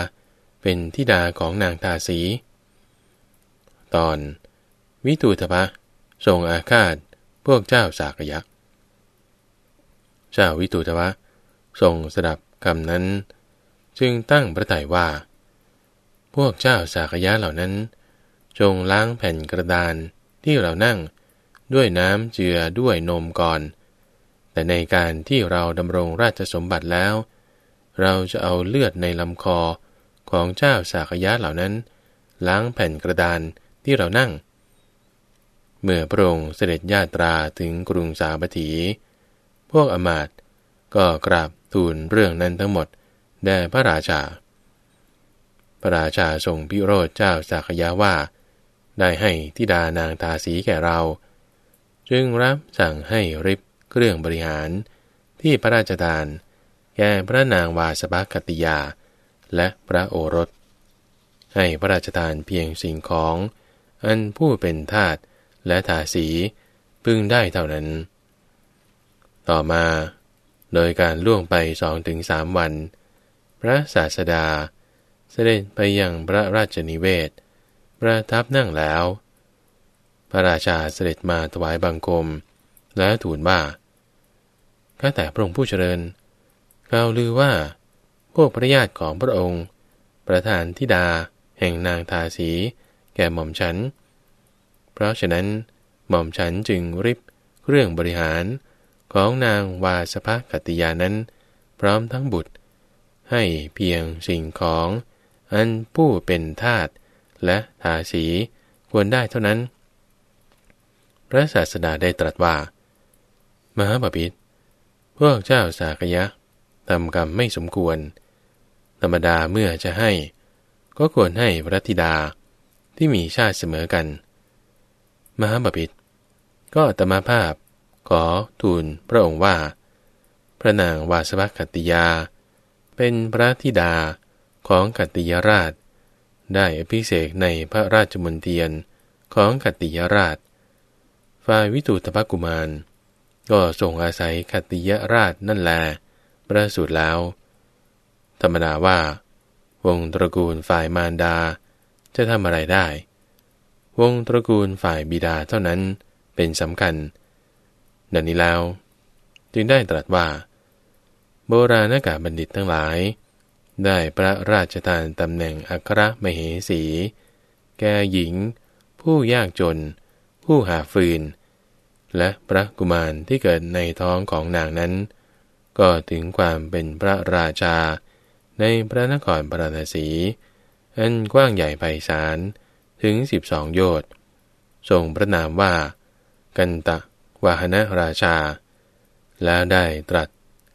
S1: เป็นทิดาของนางทาสี ตอน วิตูทพะทรงอาฆาตพวกเจ้าสากยักษ์เจ้าวิตูทพะทรงสดับคำนั้น จึงตั้งพระทัยว่า พวกเจ้าสากยะเหล่านั้น จงล้างแผ่นกระดานที่เรานั่ง ด้วยน้ำเจือด้วยนมก่อน แต่ในการที่เราดำรงราชสมบัติแล้ว เราจะเอาเลือดในลำคอของเจ้าสากยะเหล่านั้น ล้างแผ่นกระดานที่เรานั่ง เมื่อพระองค์เสด็จญาตราถึงกรุงสาบัถี พวกอมาตก็กราบทูลเรื่องนั้นทั้งหมดแด่พระราชา ระราชาทรงพิโรธเจ้าสากยะว่า ได้ให้ทิดานางตาสีแก่เรา จึงรับสั่งให้ริบเครื่องบริหารที่พระราชทาน แก่พระนางวาสบกติยา และพระโอรส ให้พระราชทานเพียงสิ่งของ อันผู้เป็นทาตและทาสีพึงได้เท่านั้น ต่อมา โดยการล่วงไปสองถึงสามวัน พระศาสดา เสด็จไปยังพระราชนิเวศ ประทับนั่งแล้ว พระราชาเสด็จมาถวายบังคม และทูลว่าข้าแต่พระองค์ผู้เจริญกล่าวลือว่า พวกพระญาติของพระองค์ ประธานธิดา แห่งนางทาสี แก่หม่อมฉัน เพราะฉะนั้นหม่อมฉันจึงริบเรื่องบริหารของนางวาสภกติยานั้น พร้อมทั้งบุตร ให้เพียงสิ่งของ อันผู้เป็นทาตและทาสีควรได้เท่านั้น พระศาสดาได้ตรัสว่า มหาบพิษพวกเจ้าสากยะทำกรรมไม่สมควร ธรรมดาเมื่อจะให้ ก็ควรให้พระธิดาที่มีชาติเสมอกัน มหาบพิษก็ตมาภาพขอทูลพระองค์ว่า พระนางวาสวัคติยา เป็นพระธิดา ของกัตติยราช ได้อภิเษกในพระราชมนเทียนของกัตติยราช ฝ่ายวิตุตภกุมาร ก็ส่งอาศัยกัตติยราชนั่นแล ประสูติแล้ว ธรรมดาว่า วงตระกูลฝ่ายมารดาจะทำอะไรได้ วงตระกูลฝ่ายบิดาเท่านั้นเป็นสำคัญ ดังนี้แล้ว จึงได้ตรัสว่า โบราณกาบัณฑิตทั้งหลาย ได้พระราชทานตำแหน่งอัครมเหสี แก่หญิง ผู้ยากจน ผู้หาฟืน และพระกุมารที่เกิดในท้องของนางนั้น ก็ถึงความเป็นพระราชา ในพระนครปราณสีอันกว้างใหญ่ไพศาลถึงสิบสองโยชน์ทรงพระนามว่า กันตะวาหนะราชา แล้วได้ตรัส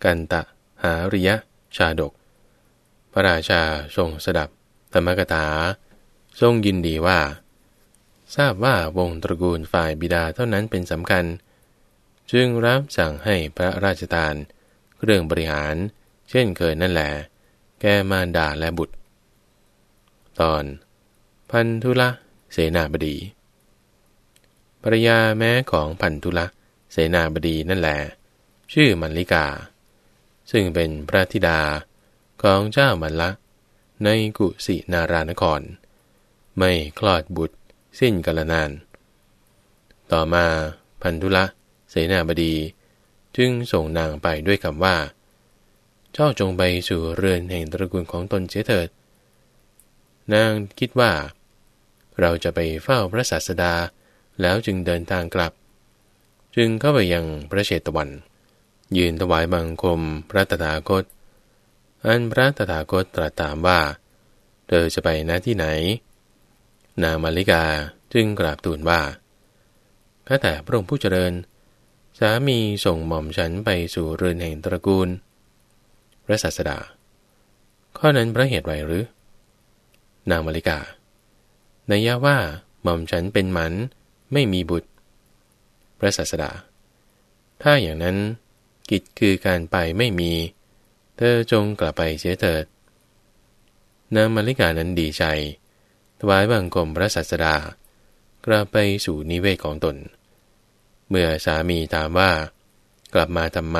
S1: กันตะหาริยะชาดก พระราชาทรงสดับธรรมกถา ทรงยินดีว่า ทราบว่าวงตระกูลฝ่ายบิดาเท่านั้นเป็นสำคัญ จึงรับสั่งให้พระราชทาน เครื่องบริหาร เช่นเคยนั่นแหละแกมารดาและบุตร ตอน พันธุละ เสนาบดีภรยาแม้ของพันธุละ เสนาบดีนั่นแหละชื่อมัลลิกา ซึ่งเป็นพระธิดา ของเจ้ามัลละ ในกุสินารานคร ไม่คลอดบุตรสิ้นกาลนาน ต่อมาพันธุละเสนาบดี จึงส่งนางไปด้วยคำว่า เจ้าจงไปสู่เรือนแห่งตระกูลของตนเสียเถิด นางคิดว่า เราจะไปเฝ้าพระศาสดาแล้วจึงเดินทางกลับ จึงเข้าไปยังพระเชตวัน ยืนถวายบังคมพระตถาคต อันพระตถาคตตรัสถามว่า เธอจะไปณที่ไหน นางมาริกาจึงกราบทูลว่าข้าแต่พระองค์ผู้เจริญ สามีส่งหม่อมฉันไปสู่เรือนแห่งตระกูล พระศาสดา ข้อนั้นพระเหตุไรหรือ นางมาริกาในยะว่าหม่อมฉันเป็นหมันไม่มีบุตร พระศาสดา ถ้าอย่างนั้นกิจคือการไปไม่มี เธอจงกลับไปเสียเถิด นางมาริกานั้นดีใจ ถวายบังคมพระศาสดา กลับไปสู่นิเวศของตน เมื่อสามีถามว่า กลับมาทำไม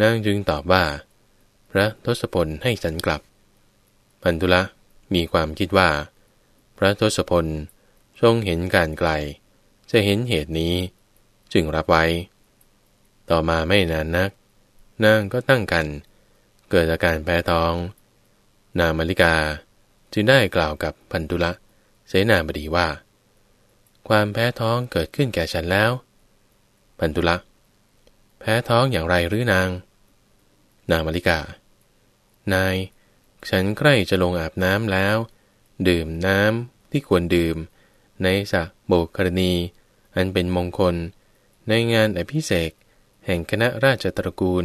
S1: นางจึงตอบว่า พระทศพลให้ฉันกลับ พันธุละมีความคิดว่า พระทศพลทรงเห็นการไกล จะเห็นเหตุนี้ จึงรับไว้ ต่อมาไม่นานนัก นางก็ตั้งกัน เกิดอาการแพ้ท้อง นางมาริกาจึงได้กล่าวกับพันธุละเสนาบดีว่า ความแพ้ท้องเกิดขึ้นแก่ฉันแล้ว พันธุละ แพ้ท้องอย่างไรหรือนาง นางมาริกา นาย ฉันใกล้จะลงอาบน้ำแล้ว ดื่มน้ำที่ควรดื่ม ในสะโบกรณี อันเป็นมงคล ในงานอภิเษกแห่งคณะราชตระกูล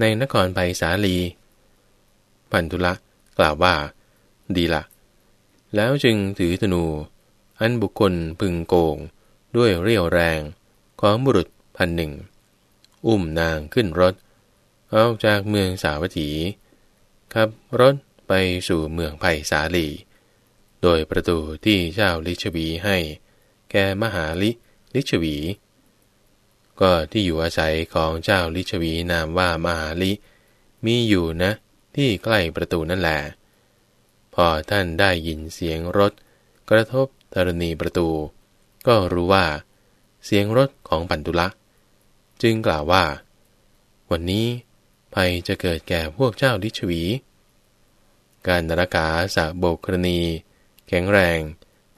S1: ในนครไผ่สาลีปันทุละกล่าวว่า ดีละ แล้วจึงถือธนู อันบุคคลพึงโกง ด้วยเรี่ยวแรงของบุรุษพันหนึ่ง อุ้มนางขึ้นรถออกจากเมืองสาวัตถีขับรถไปสู่เมืองไผ่สาลี โดยประตูที่เจ้าลิชวีให้ แก่มหาลิลิชวี ก็ที่อยู่อาศัยของเจ้าลิชวีนามว่ามาลิ มีอยู่นะ ที่ใกล้ประตูนั่นแหละพอท่านได้ยินเสียงรถ กระทบธรณีประตู ก็รู้ว่า เสียงรถของปันตุละจึงกล่าวว่า วันนี้ภัยจะเกิดแก่พวกเจ้าลิชวี การนรกาสะโบกรณี แข็งแรง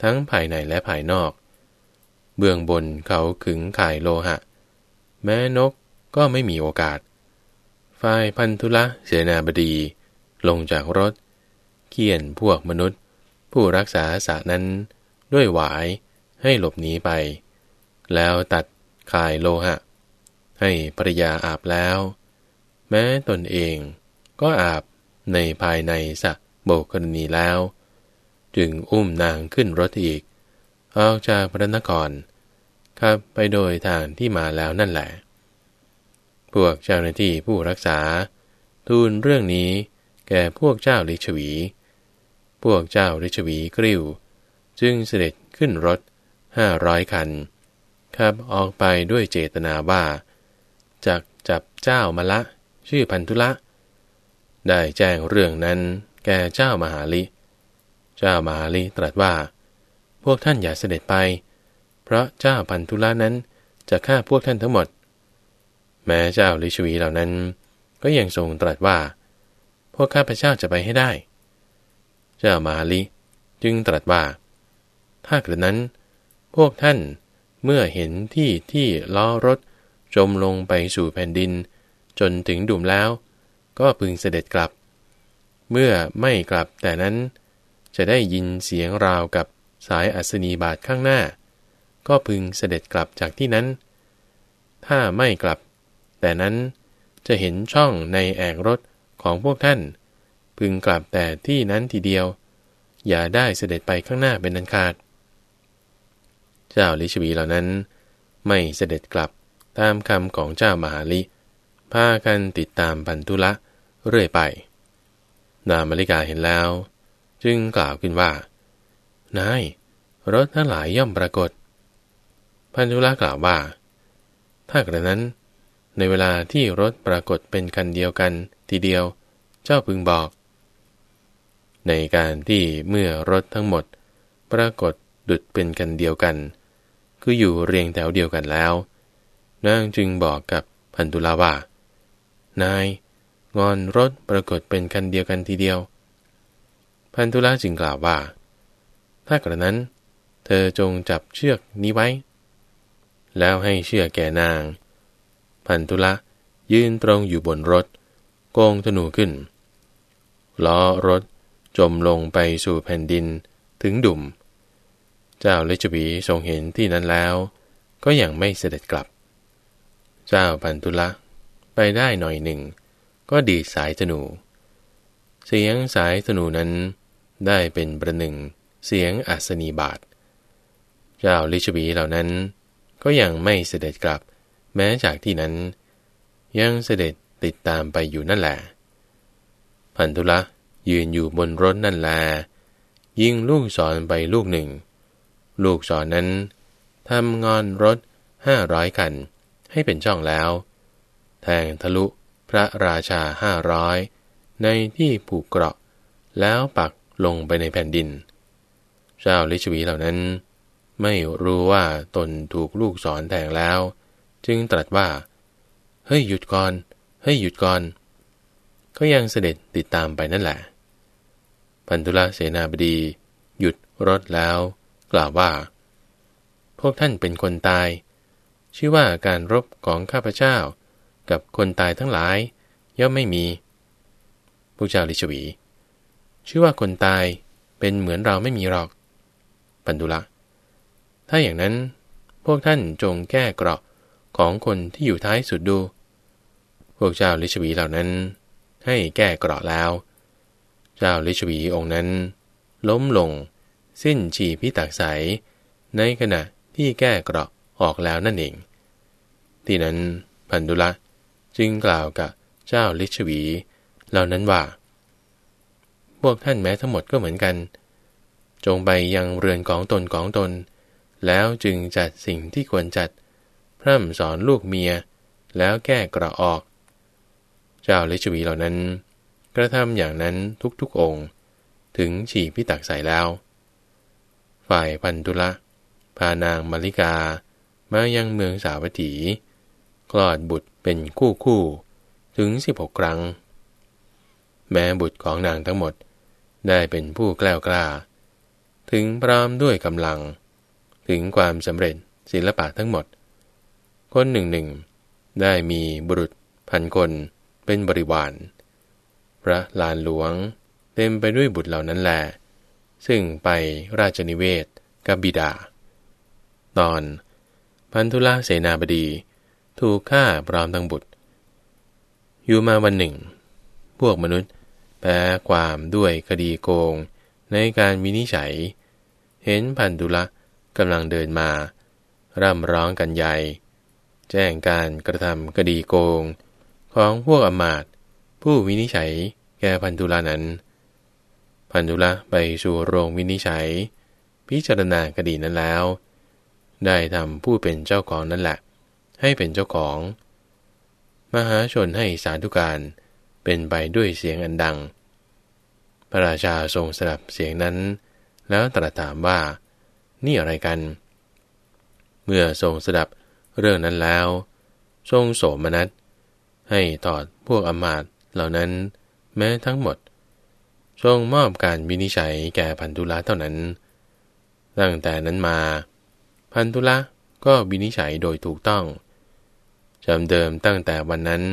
S1: ทั้งภายในและภายนอก เบื้องบนเขาขึงข่ายโลหะ แม้นกก็ไม่มีโอกาส ฝ่ายพันธุละเสนาบดีลงจากรถเคี่ยนพวกมนุษย์ ผู้รักษาสานั้น ด้วยหวายให้หลบหนีไป แล้วตัดข่ายโลหะ ให้ภรยาอาบแล้ว แม้ตนเองก็อาบในภายในสะโบกรณีแล้ว จึงอุ้มนางขึ้นรถอีก ออกจากพระนคร ขับไปโดยทางที่มาแล้วนั่นแหละ พวกเจ้าหน้าที่ผู้รักษา ทูลเรื่องนี้แก่พวกเจ้าลิชวี พวกเจ้าลิชวีกริ้ว จึงเสด็จขึ้นรถห้าร้อยคัน ขับออกไปด้วยเจตนาว่าจากจับเจ้ามาละ ชื่อพันธุละ ได้แจ้งเรื่องนั้นแก่เจ้ามหาลิ เจ้ามหาลิตรัสว่า พวกท่านอย่าเสด็จไปเพราะเจ้าพันธุละนั้นจะฆ่าพวกท่านทั้งหมด แม้เจ้าลิชวีเหล่านั้น ก็ยังทรงตรัสว่า พวกข้าพเจ้าจะไปให้ได้ เจ้ามหาลิจึงตรัสว่า ถ้ากระนั้น พวกท่านเมื่อเห็นที่ที่ล้อรถจมลงไปสู่แผ่นดิน จนถึงดุมแล้ว ก็พึงเสด็จกลับ เมื่อไม่กลับแต่นั้น จะได้ยินเสียงราวกับสายอัศนีบาทข้างหน้า ก็พึงเสด็จกลับจากที่นั้น ถ้าไม่กลับ แต่นั้นจะเห็นช่องในแอกรถของพวกท่าน พึงกลับแต่ที่นั้นทีเดียว อย่าได้เสด็จไปข้างหน้าเป็นนันขาด เจ้าลิชวีเหล่านั้น ไม่เสด็จกลับตามคำของเจ้ามหาลิพากันติดตามพันธุละเรื่อยไป นามริกาเห็นแล้ว จึงกล่าวขึ้นว่า นาย รถทั้งหลายย่อมปรากฏ พันธุละกล่าวว่า ถ้ากระนั้น ในเวลาที่รถปรากฏเป็นคันเดียวกัน ทีเดียว เจ้าพึงบอก ในการที่เมื่อรถทั้งหมด ปรากฏดุดเป็นกันเดียวกัน คืออยู่เรียงแถวเดียวกันแล้ว นางจึงบอกกับพันธุลาว่า นายงอนรถปรากฏเป็นคันเดียวกันทีเดียว พันธุละจึงกล่าวว่า ถ้ากระนั้น เธอจงจับเชือกนี้ไว้ แล้วให้เชื่อแก่นาง พันธุละยืนตรงอยู่บนรถ โกงธนูขึ้น ล้อรถจมลงไปสู่แผ่นดินถึงดุ่ม เจ้าเลจบีทรงเห็นที่นั้นแล้ว ก็ยังไม่เสด็จกลับ เจ้าพันธุละไปได้หน่อยหนึ่ง ก็ดีสายธนู เสียงสายธนูนั้นได้เป็นประหนึ่งเสียงอัศนีบาท เจ้าลิชบีเหล่านั้น ก็ยังไม่เสด็จกลับ แม้จากที่นั้น ยังเสด็จติดตามไปอยู่นั่นแหละพันธุละยืนอยู่บนรถนั่นแล ยิงลูกศรไปลูกหนึ่ง ลูกศรนนั้นทำงอนรถห้าร้อยคันให้เป็นช่องแล้ว แทงทะลุพระราชาห้าร้อยในที่ผูกเกราะ แล้วปักลงไปในแผ่นดินเจ้าลิชวีเหล่านั้น ไม่รู้ว่าตนถูกลูกสอนแทงแล้ว จึงตรัสว่า เฮ้ยหยุดก่อน เฮ้ยหยุดก่อน ก็ยังเสด็จติดตามไปนั่นแหละ พันธุลเสนาบดี หยุดรถแล้ว กล่าวว่า พวกท่านเป็นคนตาย ชื่อว่าการรบของข้าพเจ้า กับคนตายทั้งหลาย ย่อมไม่มีพระเจ้าลิชวี ชื่อว่าคนตายเป็นเหมือนเราไม่มีหรอก ปันดุละ ถ้าอย่างนั้นพวกท่านจงแก้เกราะของคนที่อยู่ท้ายสุดดู พวกเจ้าลิชวีเหล่านั้น ให้แก้เกราะแล้ว เจ้าลิชวีองค์นั้น ล้มลง สิ้นชีพิตักใส ในขณะที่แก้เกราะออกแล้วนั่นเอง ที่นั้นพันดุละจึงกล่าวกับเจ้าลิชวี เหล่านั้นว่า พวกท่านแม้ทั้งหมดก็เหมือนกัน จงไปยังเรือนของตนของตน แล้วจึงจัดสิ่งที่ควรจัด พร่ำสอนลูกเมีย แล้วแก้กระออก เจ้าลิชวีเหล่านั้น กระทำอย่างนั้นทุกๆองค์ ถึงฉีพิตักใส่แล้ว ฝ่ายพันธุละพานางมาริกา มายังเมืองสาวัตถีคลอดบุตรเป็นคู่คู่ถึง 16 ครั้ง แม้บุตรของนางทั้งหมดได้เป็นผู้แกล้วกล้า ถึงพร้อมด้วยกำลัง ถึงความสำเร็จศิลปะทั้งหมด คนหนึ่งหนึ่งได้มีบุรุษพันคนเป็นบริวาร พระลานหลวงเต็มไปด้วยบุตรเหล่านั้นแหลซึ่งไปราชนิเวศกับบิดา ตอน พันธุลาเสนาบดี ถูกฆ่าพร้อมทั้งบุตร อยู่มาวันหนึ่ง พวกมนุษย์แพ้ความด้วยคดีโกงในการวินิจฉัย เห็นพันธุละ กำลังเดินมา ร่ำร้องกันใหญ่ แจ้งการกระทำคดีโกง ของพวกอมาตผู้วินิจฉัยแก่พันธุลานั้น พันธุละไปสู่โรงวินิจฉัย พิจารณาคดีนั้นแล้ว ได้ทำผู้เป็นเจ้าของนั่นแหละ ให้เป็นเจ้าของ มหาชนให้สาธุการเป็นไปด้วยเสียงอันดัง พระราชาทรงสดับเสียงนั้น แล้วตรัสถามว่า นี่อะไรกัน เมื่อทรงสดับเรื่องนั้นแล้ว ทรงโสมนัส ให้ตอดพวกอมาตเหล่านั้น แม้ทั้งหมด ทรงมอบการวินิจฉัยแก่พันธุละเท่านั้น ตั้งแต่นั้นมา พันธุละก็วินิจฉัยโดยถูกต้องจำเดิมตั้งแต่วันนั้น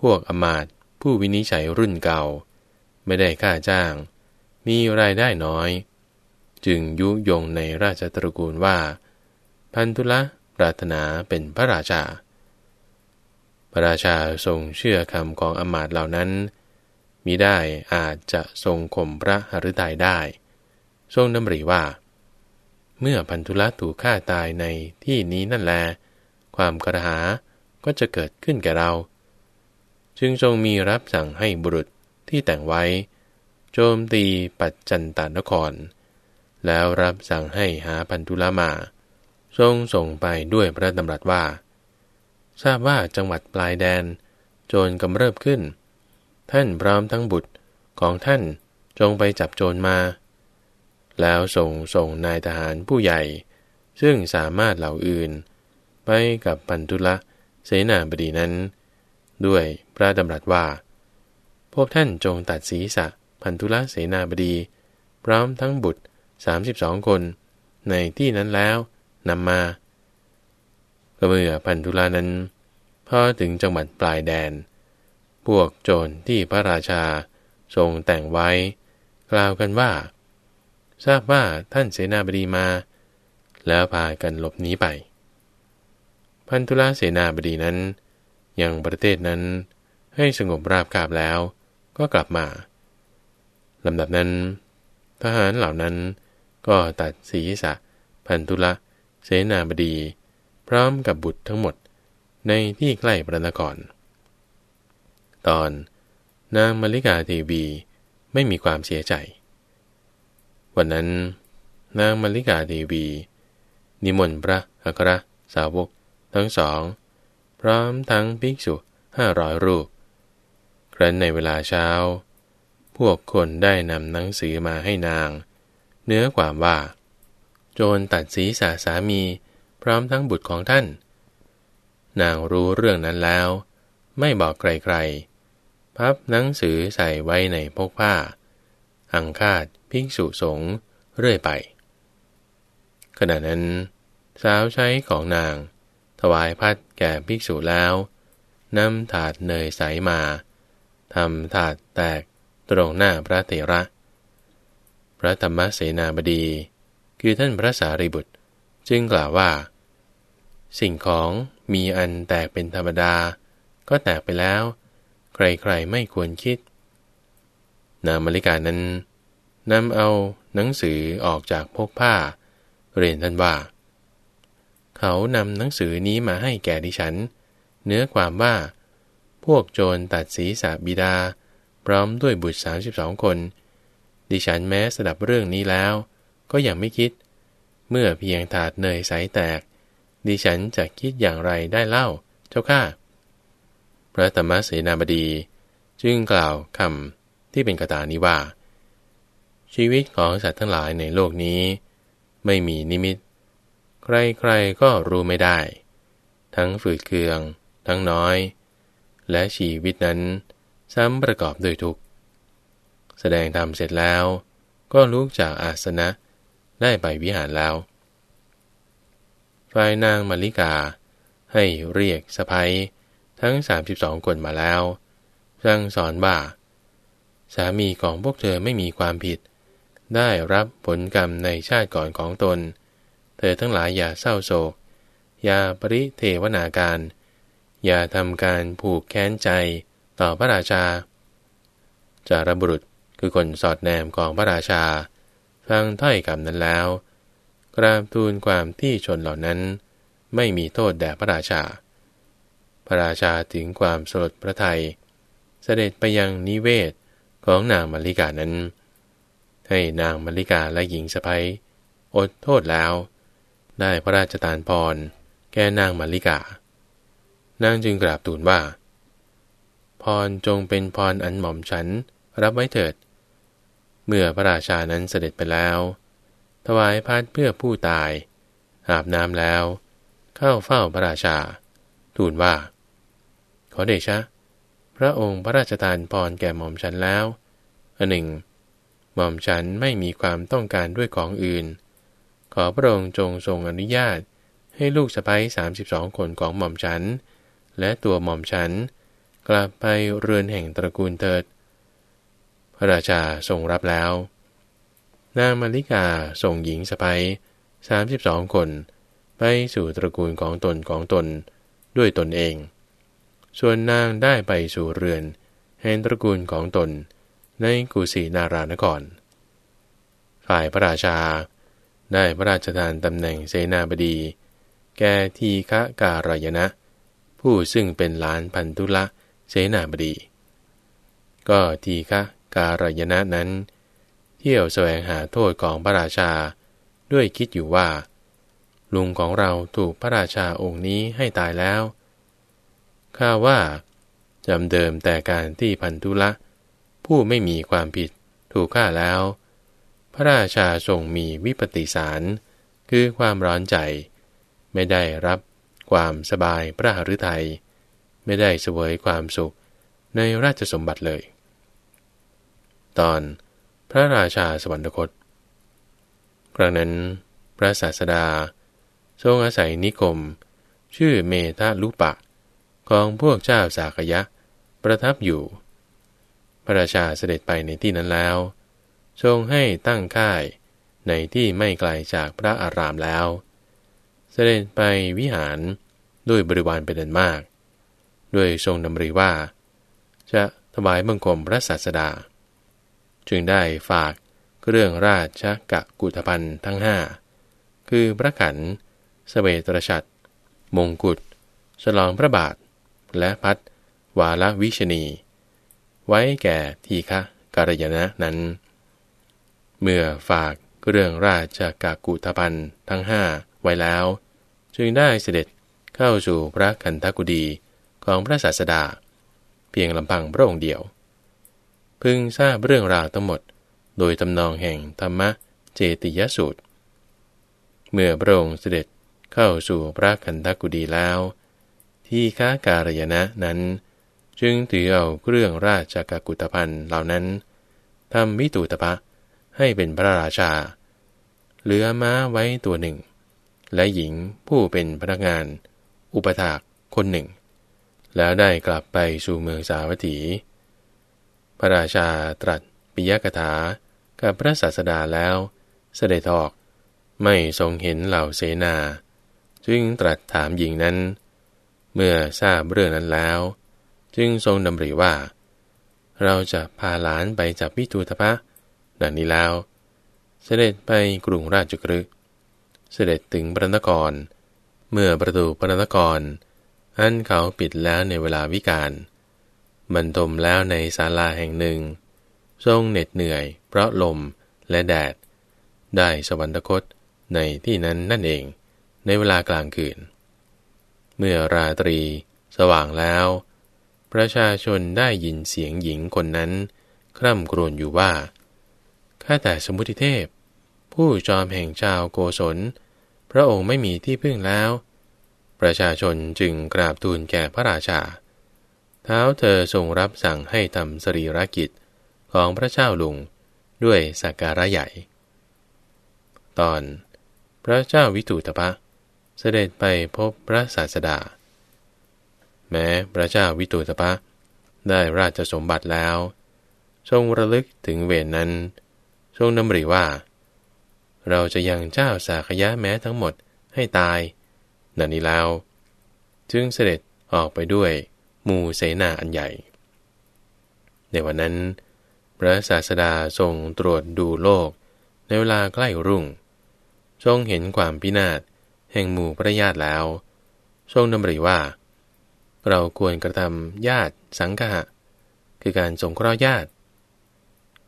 S1: พวกอมาตผู้วินิจฉัยรุ่นเก่า ไม่ได้ค่าจ้าง มีรายได้น้อย จึงยุยงในราชตระกูลว่า พันธุละปรารถนาเป็นพระราชา พระราชาทรงเชื่อคำของอมาตเหล่านั้นมิได้อาจจะทรงข่มพระหฤทัยได้ ทรงดำริว่า เมื่อพันธุละถูกฆ่าตายในที่นี้นั่นแล ความกระหาก็จะเกิดขึ้นแก่เรา จึงทรงมีรับสั่งให้บุรุษที่แต่งไว้ โจมตีปัจจันตานคร แล้วรับสั่งให้หาพันธุลมา ทรงส่งไปด้วยพระดำรัสว่า ทราบว่าจังหวัดปลายแดน โจรกำเริบขึ้น ท่านพร้อมทั้งบุตรของท่านจงไปจับโจรมา แล้วส่งส่งนายทหารผู้ใหญ่ ซึ่งสามารถเหล่าอื่น ไปกับพันธุละเสนาบดีนั้น ด้วยพระดำรัสว่า พวกท่านจงตัดศีรษะพันธุลเสนาบดี พร้อมทั้งบุตร 32 คนในที่นั้นแล้วนำมาก็เมื่อพันธุลานั้นพอถึงจังหวัดปลายแดน พวกโจรที่พระราชาทรงแต่งไว้ กล่าวกันว่า ทราบว่าท่านเสนาบดีมา แล้วพากันหลบหนีไป พันธุลาเสนาบดีนั้น ยังประเทศนั้นให้สงบราบคาบแล้วก็กลับมาลำดับนั้น ทหารเหล่านั้น ก็ตัดศีรษะ พันธุละ เสนาบดี พร้อมกับบุตรทั้งหมดในที่ใกล้พระนคร ตอน นางมลิกาเทวีไม่มีความเสียใจ วันนั้น นางมลิกาเทวี นิมนต์พระอัครสาวกทั้งสอง พร้อมทั้งภิกษุห้าร้อยรูป ครั้นในเวลาเช้า พวกคนได้นำหนังสือมาให้นาง เนื้อความว่า โจรตัดศีรษะสามีพร้อมทั้งบุตรของท่าน นางรู้เรื่องนั้นแล้ว ไม่บอกใครๆ พับหนังสือใส่ไว้ในพกผ้า อังคาดภิกษุสงฆ์เรื่อยไป ขณะนั้น สาวใช้ของนาง ถวายพัดแก่ภิกษุแล้วนำถาดเนยใสมาทำถาดแตกตรงหน้าพระเถระ พระธรรมเสนาบดี คือท่านพระสารีบุตร จึงกล่าวว่า สิ่งของมีอันแตกเป็นธรรมดา ก็แตกไปแล้ว ใครๆไม่ควรคิด นางมริกานั้นนำเอาหนังสือออกจากพกผ้า เรียนท่านว่า เขานำหนังสือนี้มาให้แก่ดิฉัน เนื้อความว่า พวกโจรตัดศีรษะบิดา พร้อมด้วยบุตร32คน ดิฉันแม้สดับเรื่องนี้แล้ว ก็ยังไม่คิด เมื่อเพียงถาดเนยใสแตก ดิฉันจะคิดอย่างไรได้เล่า เจ้าข้าพระธรรมเสนาบดี จึงกล่าวคำที่เป็นกตานี้ว่า ชีวิตของสัตว์ทั้งหลายในโลกนี้ ไม่มีนิมิต ใครๆก็รู้ไม่ได้ ทั้งฝืดเคือง ทั้งน้อย และชีวิตนั้นซ้ำประกอบด้วยทุก แสดงธรรมเสร็จแล้ว ก็ลุกจากอาสนะได้ไปวิหารแล้วฝ่ายนางมาริกา ให้เรียกสะพ้ยทั้ง 32 คนมาแล้วสั่งสอนว่า สามีของพวกเธอไม่มีความผิด ได้รับผลกรรมในชาติก่อนของตน เธอทั้งหลายอย่าเศร้าโศก อย่าปริเทวนาการ อย่าทำการผูกแค้นใจต่อพระราชา จารบุรุษ คือคนสอดแนมของพระราชา ฟังถ้อยคำนั้นแล้ว กราบทูลความที่ชนเหล่านั้นไม่มีโทษแด่พระราชา พระราชาถึงความสลดพระทยัยเสด็จไปยังนิเวศของนางมริกานั้น ให้นางมริกาและหญิงสะพ้ยอดโทษแล้ว ได้พระราชทานพรแก่นางมริกา นางจึงกราบทูลว่า พรจงเป็นพรอันหม่อมฉัน รับไว้เถิด เมื่อพระราชานั้นเสด็จไปแล้ว ถวายพัดเพื่อผู้ตาย อาบน้ำแล้ว เข้าเฝ้าพระราชา ทูลว่า ขอเดชะ พระองค์พระราชทานพรแก่หม่อมฉันแล้ว อันหนึ่ง หม่อมฉันไม่มีความต้องการด้วยของอื่น ขอพระองค์จงทรงอนุญาตให้ลูกสะใภ้สามสิบสองคนของหม่อมฉัน และตัวหม่อมฉัน กลับไปเรือนแห่งตระกูลเถิด พระราชาทรงรับแล้ว นางมาริกาส่งหญิงสะพ้สามสิบสองคน ไปสู่ตระกูลของตนของตนด้วยตนเอง ส่วนนางได้ไปสู่เรือนแห่งตระกูลของตนในกุสินารานคร ฝ่ายพระราชา ได้พระราชทานตำแหน่งเสนาบดี แก่ทีฆะการยนะ ผู้ซึ่งเป็นหลานพันธุละเสนาบดี ก็ทีฆะ การยนะนั้น เที่ยวแสวงหาโทษของพระราชา ด้วยคิดอยู่ว่า ลุงของเราถูกพระราชาองค์นี้ให้ตายแล้วข้าว่าจำเดิมแต่การที่พันธุละ ผู้ไม่มีความผิดถูกฆ่าแล้ว พระราชาทรงมีวิปติสาร คือความร้อนใจ ไม่ได้รับความสบายพระหฤทยัยไม่ได้เสวยความสุขในราชสมบัติเลย ตอนพระราชาสวรรคต ครั้งนั้น พระศาสดา ทรงอาศัยนิคม ชื่อเมธาลุปะ ของพวกเจ้าสากยะ ประทับอยู่ พระราชาเสด็จไปในที่นั้นแล้ว ทรงให้ตั้งค่ายในที่ไม่ไกลจากพระอารามแล้ว เสด็จไปวิหารด้วยบริวารเป็นอันมาก ด้วยทรงดำริว่า จะถวายบังคมพระศาสดา จึงได้ฝากเรื่องราชกะกุฏพันธ์ทั้งห้าคือพระขันสเวตรชัดมงกุฎฉลองพระบาท และพัดวาลวิชนี ไว้แก่ทีฆะการยนะนั้น เมื่อฝากเรื่องราชกะกุฏพันธ์ทั้งห้าไว้แล้ว จึงได้เสด็จเข้าสู่พระคันธกุดีของพระศาสดา เพียงลำพังพระองค์เดียว พึงทราบเรื่องราวทั้งหมด โดยตำนองแห่งธรรมะเจติยสูตร เมื่อพระองค์เสด็จเข้าสู่พระคันธกุดีแล้ว ที่ค้าการยนะนั้น จึงถือเอาเครื่องราชกกุตภัณฑ์เหล่านั้นทำวิตูตปะให้เป็นพระราชา เหลือม้าไว้ตัวหนึ่ง และหญิงผู้เป็นพนักงาน อุปถากคนหนึ่ง แล้วได้กลับไปสู่เมืองสาวัตถี พระราชาตรัสปิยกถากับพระศาสดาแล้ว เสด็จออกไม่ทรงเห็นเหล่าเสนา จึงตรัสถามหญิงนั้น เมื่อทราบเรื่องนั้นแล้ว จึงทรงดำริว่า เราจะพาหลานไปจับพิทูทพะดังนี้แล้ว เสด็จไปกรุงราชกฤห์เสด็จถึงพระนคร เมื่อประตูพระนคร อันเขาปิดแล้วในเวลาวิกาล บรรทมแล้วในศาลาแห่งหนึ่ง ทรงเหน็ดเหนื่อย เพราะลมและแดด ได้สวรรคตในที่นั้นนั่นเอง ในเวลากลางคืน เมื่อราตรี สว่างแล้ว ประชาชนได้ยินเสียงหญิงคนนั้น คร่ำกรวญอยู่ว่า ข้าแต่สมุติเทพ ผู้จอมแห่งชาวโกศล พระองค์ไม่มีที่พึ่งแล้ว ประชาชนจึงกราบทูลแก่พระราชา เท้าเธอทรงรับสั่งให้ทำสรีรกิจของพระเจ้าลุงด้วยสักการะใหญ่ ตอน พระเจ้าวิตุตปะเสด็จไปพบพระศาสดา แม้พระเจ้าวิตุตปะได้ราชสมบัติแล้ว ทรงระลึกถึงเวรนนั้น ทรงนำริว่า เราจะยังเจ้าสากยะแม้ทั้งหมดให้ตาย นันนี้แล้ว จึงเสด็จออกไปด้วย หมู่เสนาอันใหญ่ ในวันนั้น พระศาสดาทรงตรวจดูโลก ในเวลาใกล้รุ่ง ทรงเห็นความพินาศแห่งหมู่พระญาติแล้ว ทรงดำริว่า เราควรกระทำญาติสังฆะคือการสงเคราะห์ญาติ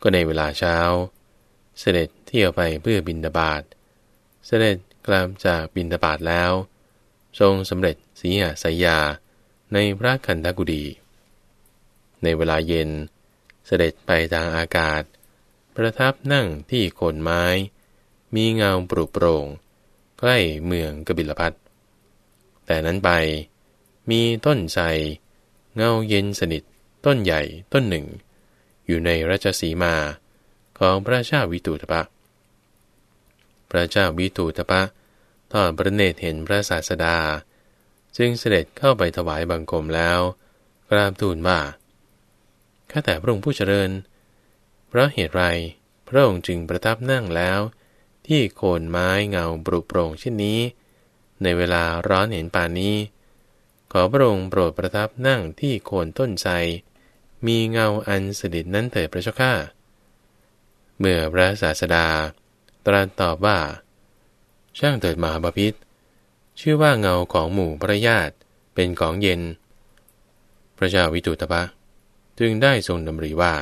S1: ก็ในเวลาเช้า เสด็จเที่ยวไปเพื่อบินดาบาดเสด็จกลับจากบินดาบาดแล้ว ทรงสำเร็จสีหสายา ในพระคันธกุฎีในเวลาเย็นเสด็จไปทางอากาศ ประทับนั่งที่โคนไม้ มีเงาปรุโปร่ง ใกล้เมืองกบิลพัทแต่นั้นไปมีต้นไทรเงาเย็นสนิทต้นใหญ่ต้นหนึ่ง อยู่ในราชสีมาของพระเจ้าวิตูตปะ พระเจ้าวิตูตปะทอดพระเนตรเห็นพระศาสดา จึงเสด็จเข้าไปถวายบังคมแล้ว กราบทูลว่าข้าแต่พระองค์ผู้เจริญ เพราะเหตุไรพระองค์จึงประทับนั่งแล้ว ที่โคนไม้เงาปรุโปร่งเช่นนี้ ในเวลาร้อนเห็นป่านนี้ ขอพระองค์โปรดประทับนั่งที่โคนต้นไทรมีเงาอันสดิดนั้นเถิดพระเจ้าข้าเมื่อพระศาสดา ตรัสตอบว่า ช่างเถิดมหาบพิษ ชื่อว่าเงาของหมู่พระญาติเป็นของเย็น พระเจ้าวิตุตปะจึงได้ทรงดำริว่า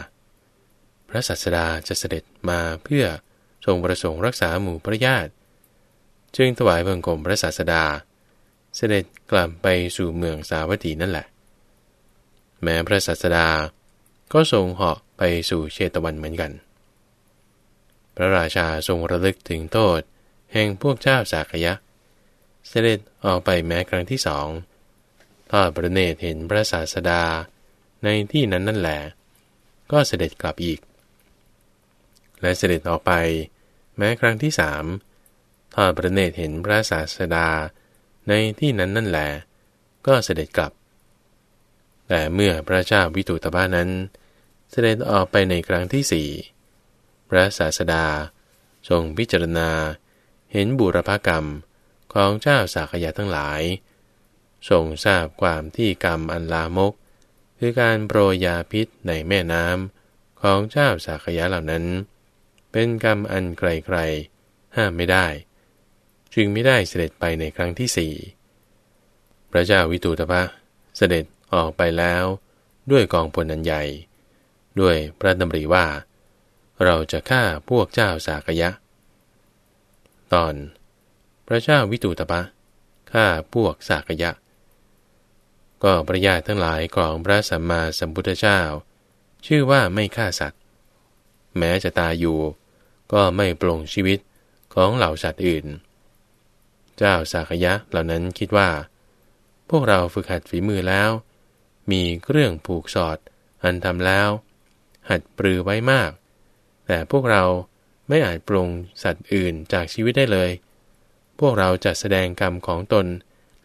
S1: พระสัสดาจะเสด็จมาเพื่อทรงประสงค์รักษาหมู่พระญาติ จึงถวายบังคมพระสัสดา เสด็จกลับไปสู่เมืองสาวัตถีนั่นแหละ แม้พระสัสดาก็ทรงเหาะไปสู่เชตวันเหมือนกัน พระราชาทรงระลึกถึงโทษแห่งพวกเจ้าสากยะ เสด็จออกไปแม้ครั้งที่สองทอดพระเนตรเห็นพระศาสดาในที่นั้นนั่นแหละก็เสด็จกลับอีก และเสด็จออกไป แม้ครั้งที่สามทอดพระเนตรเห็นพระศาสดาในที่นั้นนั่นแหละก็เสด็จกลับ แต่เมื่อพระเจ้าวิตุตบ้านั้น เสด็จออกไปในครั้งที่สี่พระศาสดาทรงพิจารณา เห็นบุรพกรรม ของเจ้าสากยะทั้งหลายทรงทราบความที่กรรมอันลามก คือการโปรยยาพิษในแม่น้ำของเจ้าสากยะเหล่านั้น เป็นกรรมอันไกลๆห้ามไม่ได้ จึงไม่ได้เสด็จไปในครั้งที่สี่พระเจ้าวิตูตปะเสด็จออกไปแล้วด้วยกองพลนันใหญ่ ด้วยพระดำริว่า เราจะฆ่าพวกเจ้าสากยะ ตอน พระเจ้าวิตูตปะฆ่าพวกสากยะ ก็พระญาติทั้งหลายของพระสัมมาสัมพุทธเจ้า ชื่อว่าไม่ฆ่าสัตว์ แม้จะตายอยู่ ก็ไม่ปลงชีวิตของเหล่าสัตว์อื่น เจ้าสากยะเหล่านั้นคิดว่า พวกเราฝึกหัดฝีมือแล้ว มีเครื่องผูกสอดอันทำแล้ว หัดปรือไว้มาก แต่พวกเราไม่อาจปรงสัตว์อื่นจากชีวิตได้เลย พวกเราจะแสดงกรรมของตน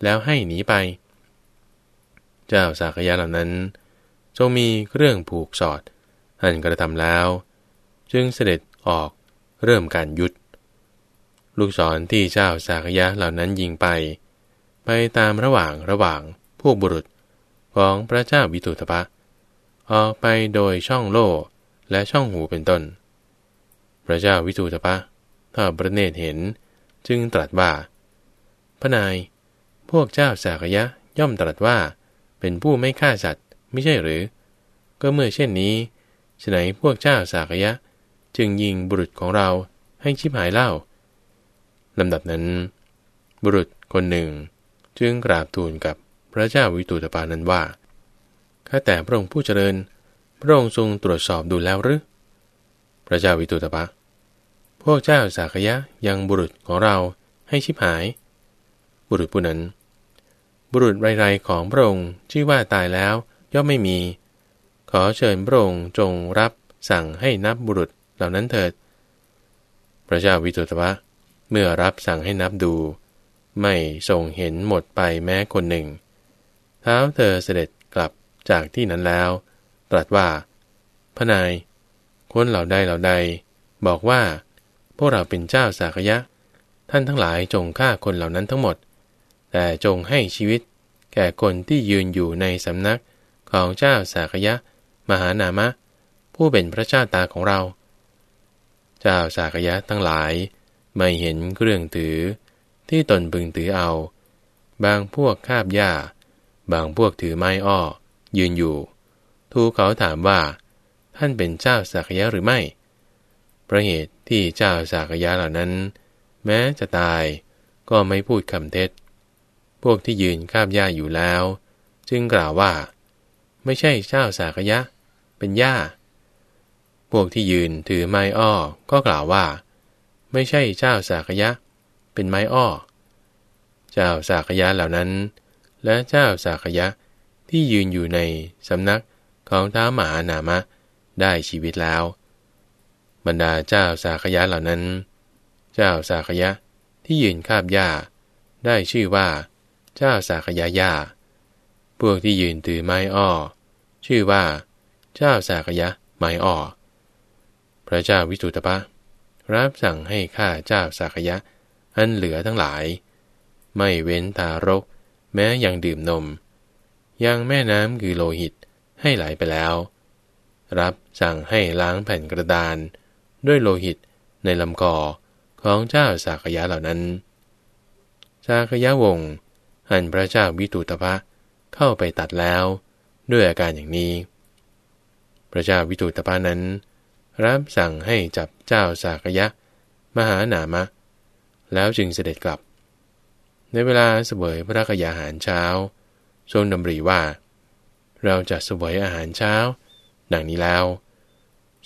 S1: แล้วให้หนีไป เจ้าสากยะเหล่านั้น ทรงมีเครื่องผูกสอดอันกระทำแล้ว จึงเสด็จออกเริ่มการยุดลูกศรที่เจ้าสากยะเหล่านั้นยิงไป ไปตามระหว่างระหว่างพวกบุรุษของพระเจ้าวิตุตปะออกไปโดยช่องโล่และช่องหูเป็นต้น พระเจ้าวิตุตปะถ้าประเนตเห็น จึงตรัสว่า พระนาย พวกเจ้าสากยะย่อมตรัสว่า เป็นผู้ไม่ฆ่าสัตว์ไม่ใช่หรือ ก็เมื่อเช่นนี้ฉไหนพวกเจ้าสากยะ จึงยิงบุรุษของเราให้ชิบหายเล่าลำดับนั้น บุรุษคนหนึ่ง จึงกราบทูลกับพระเจ้าวิตุตปานั้นว่าข้าแต่พระองค์ผู้เจริญ พระองค์ทรงตรวจสอบดูแล้วหรือพระเจ้าวิตุตปะ พวกเจ้าสากยะยังบุรุษของเราให้ชิบหาย บุรุษผู้นั้น บุรุษไรๆของพระองค์ชื่อว่าตายแล้วย่อมไม่มี ขอเชิญพระองค์จงรับสั่งให้นับบุรุษเหล่านั้นเถิด พระเจ้าวิตุตวะ เมื่อรับสั่งให้นับดู ไม่ทรงเห็นหมดไปแม้คนหนึ่ง เท้าเธอเสด็จกลับจากที่นั้นแล้ว ตรัสว่า พระนาย คนเหล่าใดเหล่าใด บอกว่า วกเราเป็นเจ้าสากยะ ท่านทั้งหลายจงฆ่าคนเหล่านั้นทั้งหมด แต่จงให้ชีวิต แก่คนที่ยืนอยู่ในสำนักของเจ้าสากยะ มหานามะ ผู้เป็นพระเจ้าตาของเรา เจ้าสากยะทั้งหลาย ไม่เห็นเครื่องถือ ที่ตนพึงถือเอา บางพวกคาบหญ้า บางพวกถือไม้อ้อ ยืนอยู่ ทูเขาถามว่า ท่านเป็นเจ้าสากยะหรือไม่เพระเหตุ ที่เจ้าสากยะเหล่านั้น แม้จะตายก็ไม่พูดคำเท็จ พวกที่ยืนคาบหญ้าอยู่แล้ว จึงกล่าวว่า ไม่ใช่เจ้าสากยะ เป็นหญ้า พวกที่ยืนถือไม้อ้อก็กล่าวว่า ไม่ใช่เจ้าสากยะ เป็นไม้อ้อ เจ้าสากยะเหล่านั้น และเจ้าสากยะที่ยืนอยู่ในสำนักของท้ามหานามะได้ชีวิตแล้ว บรรดาเจ้าสากยะเหล่านั้น เจ้าสากยะที่ยืนคาบหญ้า ได้ชื่อว่า เจ้าสากยะหญ้า พวกที่ยืนถือไม้อ้อ ชื่อว่า เจ้าสากยะไม้อ้อ พระเจ้าวิสุตปะ รับสั่งให้ข้าเจ้าสักยะอันเหลือทั้งหลาย ไม่เว้นทารก แม้ยังดื่มนม ยังแม่น้ำคือโลหิตให้ไหลไปแล้ว รับสั่งให้ล้างแผ่นกระดาน ด้วยโลหิตในลำกอของเจ้าสากยะเหล่านั้น สากยะวงอันพระเจ้าวิตุตภะเข้าไปตัดแล้วด้วยอาการอย่างนี้ พระเจ้าวิตุตภะนั้น รับสั่งให้จับเจ้าสากยะ มหานามะ แล้วจึงเสด็จกลับ ในเวลาเสวยพระกยาหารเช้า ทรงดำริว่า เราจะเสวยอาหารเช้า ดังนี้แล้ว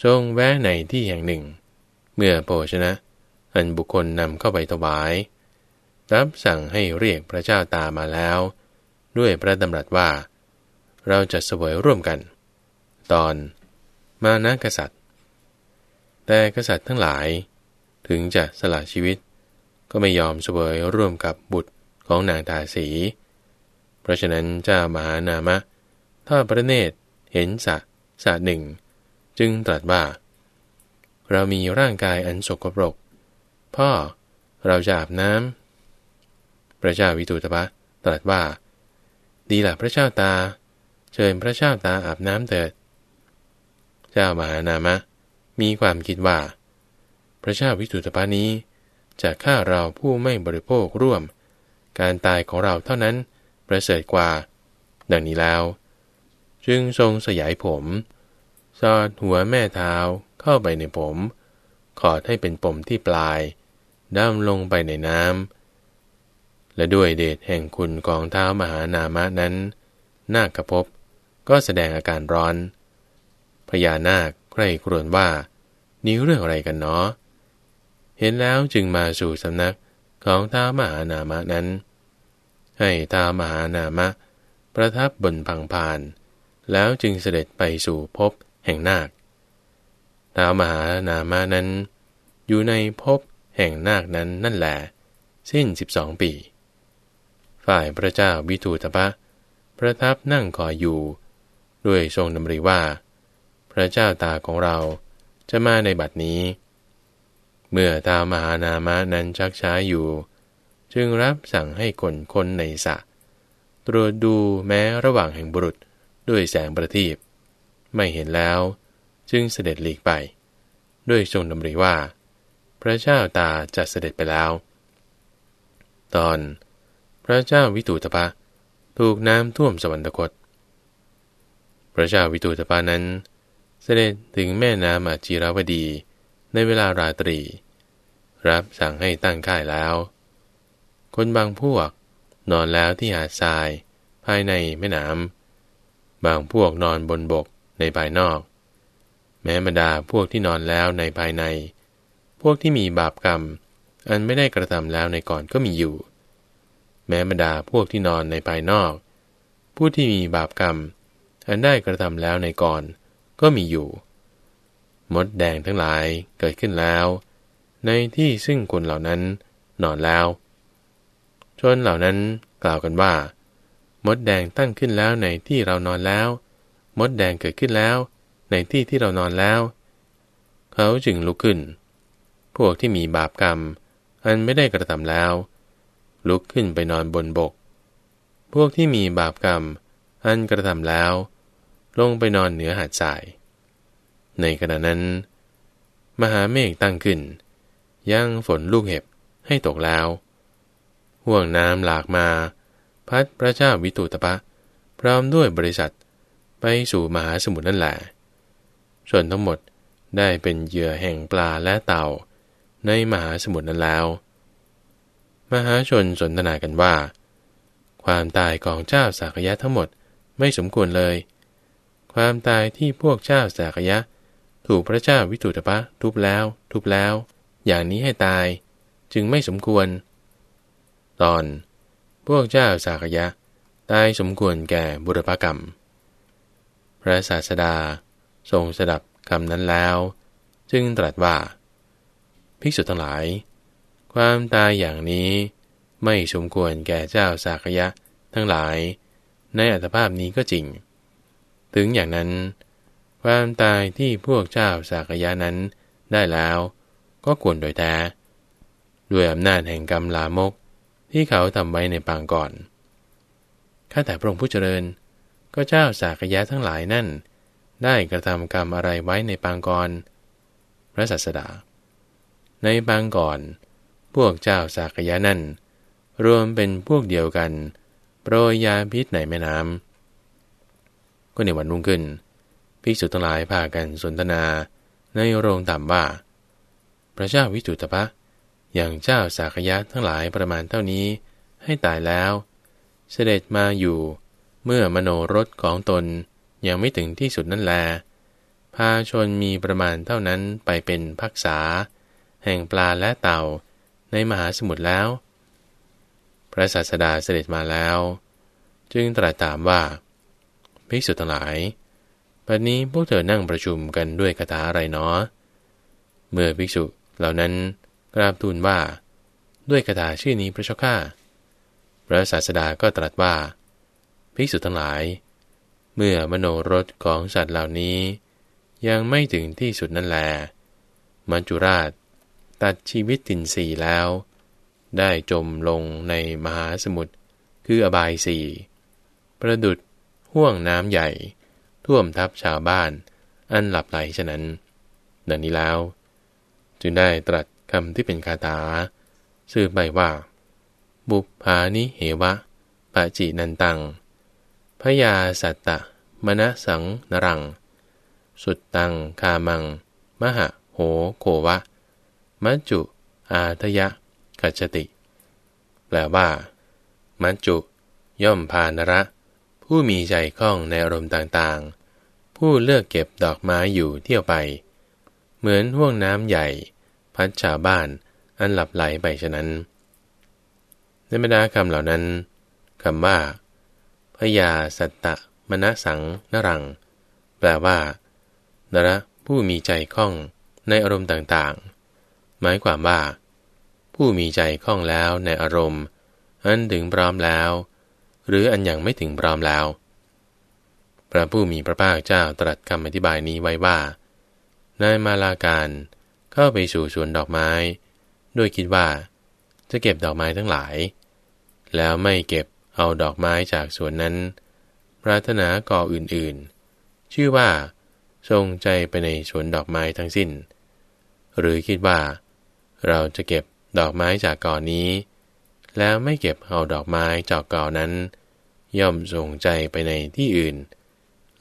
S1: ทรงแวะในที่แห่งหนึ่ง เมื่อโภชนะอันบุคคลนำเข้าไปถวายรับสั่งให้เรียกพระเจ้าตามาแล้ว ด้วยพระดำรัสว่า เราจะเสวยร่วมกัน ตอนมานะกษัตริย์ แต่กษัตริย์ทั้งหลาย ถึงจะสละชีวิต ก็ไม่ยอมเสวยร่วมกับบุตรของนางทาสี เพราะฉะนั้นเจ้ามหานามะ ถ้าพระเนตรเห็นสะสะหนึ่ง จึงตรัสว่า เรามีร่างกายอันสกปรก พ่อเราจะอาบน้ำพระเจ้าวิตุตปะตรัสว่า ดีละพระเจ้าตา เชิญพระเจ้าตาอาบน้ำเถิด เจ้ามหานามะ มีความคิดว่า พระเจ้าวิสุทธิปานี้จะฆ่าเราผู้ไม่บริโภคร่วม การตายของเราเท่านั้นประเสริฐกว่า ดังนี้แล้ว จึงทรงสยายผม สอดหัวแม่เท้าเข้าไปในผม ขอดให้เป็นปมที่ปลายดำลงไปในน้ำ และด้วยเดชแห่งคุณกองเท้ามหานามะนั้น นาคกระพบก็แสดงอาการร้อน พญานาคใคร่ครวญว่านี้เรื่องอะไรกันเนาะเห็นแล้วจึงมาสู่สำนักของท้ามหานามะนั้น ให้ท้ามหานามะ ประทับบนพังพาน แล้วจึงเสด็จไปสู่ภพ แห่งนาคท้ามหานามะนั้น อยู่ในภพแห่งนาคนั้นนั่นแหละสิ้นสิบสองปี ฝ่ายพระเจ้าวิทูตปะ ประทับนั่งคอยอยู่ ด้วยทรงดำริว่า พระเจ้าตาของเราจะมาในบัดนี้ เมื่อตามหานามะนั้นชักช้าอยู่ จึงรับสั่งให้คนคนในสะ ตรวจดูแม้ระหว่างแห่งบุรุษด้วยแสงประทีป ไม่เห็นแล้ว จึงเสด็จหลีกไป ด้วยทรงดำริว่า พระเจ้าตาจะเสด็จไปแล้ว ตอน พระเจ้าวิตูตปะถูกน้ำท่วมสวรรคต พระเจ้าวิตูตปานั้น เสด็จถึงแม่น้ำอาจีรวดีในเวลาราตรี รับสั่งให้ตั้งค่ายแล้ว คนบางพวกนอนแล้วที่หาดทรายภายในแม่น้ำบางพวกนอนบนบก ในภายนอก แม้บรรดาพวกที่นอนแล้วในภายใน พวกที่มีบาปกรรม อันไม่ได้กระทำแล้วในก่อนก็มีอยู่ แม้บรรดาพวกที่นอนในภายนอก ผู้ที่มีบาปกรรม อันได้กระทำแล้วในก่อนก็มีอยู่ มดแดงทั้งหลายเกิดขึ้นแล้ว ในที่ซึ่งคนเหล่านั้นนอนแล้ว ชนเหล่านั้นกล่าวกันว่า มดแดงตั้งขึ้นแล้วในที่เรานอนแล้ว มดแดงเกิดขึ้นแล้ว ในที่ที่เรานอนแล้ว เขาจึงลุกขึ้น พวกที่มีบาปกรรม อันไม่ได้กระทำแล้ว ลุกขึ้นไปนอนบนบก พวกที่มีบาปกรรม อันกระทำแล้ว ลงไปนอนเหนือหาดทราย ในขณะนั้น มหาเมฆตั้งขึ้น ย่างฝนลูกเห็บให้ตกแล้วห่วงน้ำหลากมา พัดพระเจ้าวิตุตปะ พร้อมด้วยบริษัท ไปสู่มหาสมุทรนั่นแหละส่วนทั้งหมดได้เป็นเหยื่อแห่งปลาและเต่า ในมหาสมุทรนั้นแล้ว มหาชนสนทนากันว่า ความตายของเจ้าสากยะทั้งหมดไม่สมควรเลย ความตายที่พวกเจ้าสากยะ ถูกพระเจ้าวิตุตปะทุบแล้ว ทุบแล้ว อย่างนี้ให้ตาย จึงไม่สมควร ตอน พวกเจ้าสากยะ ตายสมควรแก่บุรพกรรม ระศาสดา ทรงสดับคำนั้นแล้ว จึงตรัสว่า ภิกษุทั้งหลาย ความตายอย่างนี้ไม่สมควรแก่เจ้าสากยะทั้งหลาย ในอัตภาพนี้ก็จริง ถึงอย่างนั้น ความตายที่พวกเจ้าสากยะนั้นได้แล้วก็ควรโดยแท้ด้วยอำนาจแห่งกรรมลามกที่เขาทำไว้ในปางก่อน ข้าแต่พระองค์ผู้เจริญ ก็เจ้าสากยะทั้งหลายนั่น ได้กระทำกรรมอะไรไว้ในปางก่อน พระสัสดา ในปางก่อน พวกเจ้าสากยะนั่น รวมเป็นพวกเดียวกัน โปรยยาพิษในแม่น้ำก็ในวันรุ่งขึ้นภิกษุทั้งหลายพากันสนทนาในโรงต่ำว่า พระเจ้าวิจุตปะอย่างเจ้าสากยะทั้งหลายประมาณเท่านี้ให้ตายแล้ว เสด็จมาอยู่ เมื่อมโนรถของตนยังไม่ถึงที่สุดนั่นแล พาชนมีประมาณเท่านั้นไปเป็นพักษา แห่งปลาและเต่าในมหาสมุทรแล้ว พระศาสดาเสด็จมาแล้ว จึงตรัสถามว่าภิกษุทั้งหลายปัจนี้พวกเธอนั่งประชุมกันด้วยคาถาอะไรเนาะเมื่อภิกษุเหล่านั้นกราบทูลว่า ด้วยคาถาชื่อนี้พระเจ้าข้าพระศาสดาก็ตรัสว่า ภิกษุทั้งหลาย เมื่อมโนรสของสัตว์เหล่านี้ ยังไม่ถึงที่สุดนั่นแล มัจจุราช ตัดชีวิตตินสีแล้ว ได้จมลงในมหาสมุทรคืออบายสี่ประดุดห่วงน้ำใหญ่ ท่วมทับชาวบ้าน อันหลับไหลฉะนั้น ดังนี้แล้ว จึงได้ตรัสคำที่เป็นคาถาสื่อไปว่า บุพานิเหวะปะจินันตัง พยาสัตตะ มณสังนรัง สุดตังคามัง มหะโหโควะ มัจจุ อาทยะกัจติ แปลว่า มัจจุ ย่อมพานระ ผู้มีใจคล่องในอารมณ์ต่างๆ ผู้เลือกเก็บดอกไม้อยู่เที่ยวไป เหมือนห่วงน้ำใหญ่ พัดชาวบ้านอันหลับไหลไปฉะนั้นในบรรดาคำเหล่านั้นคำว่า พยาสัตตะมณสังนรัง แปลว่า นระผู้มีใจคล่องในอารมณ์ต่างๆ หมายความว่า ผู้มีใจคล่องแล้วในอารมณ์ อันถึงพร้อมแล้ว หรืออันยังไม่ถึงพร้อมแล้ว พระผู้มีพระภาคเจ้าตรัสคำอธิบายนี้ไว้ว่านายมาลาการเข้าไปสู่สวนดอกไม้ ด้วยคิดว่า จะเก็บดอกไม้ทั้งหลาย แล้วไม่เก็บ เอาดอกไม้จากสวนนั้น ปรารถนาก่ออื่นๆ ชื่อว่า ทรงใจไปในสวนดอกไม้ทั้งสิ้น หรือคิดว่า เราจะเก็บดอกไม้จากก่อนนี้ แล้วไม่เก็บเอาดอกไม้จากก่อนั้น ย่อมทรงใจไปในที่อื่น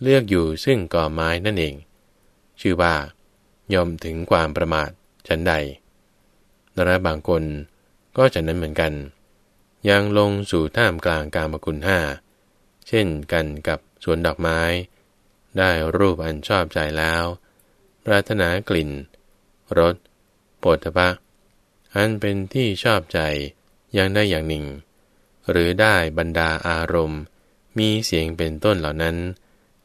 S1: เลือกอยู่ซึ่งก่อไม้นั่นเอง ชื่อว่า ย่อมถึงความประมาทฉันใดนรบางคนก็จะนั้นเหมือนกัน ยังลงสู่ท่ามกลางกามกุลห้าเช่นกันกับสวนดอกไม้ ได้รูปอันชอบใจแล้ว ปรารถนากลิ่นรสปวดทพะอันเป็นที่ชอบใจยังได้อย่างหนึ่ง หรือได้บรรดาอารมณ์ มีเสียงเป็นต้นเหล่านั้น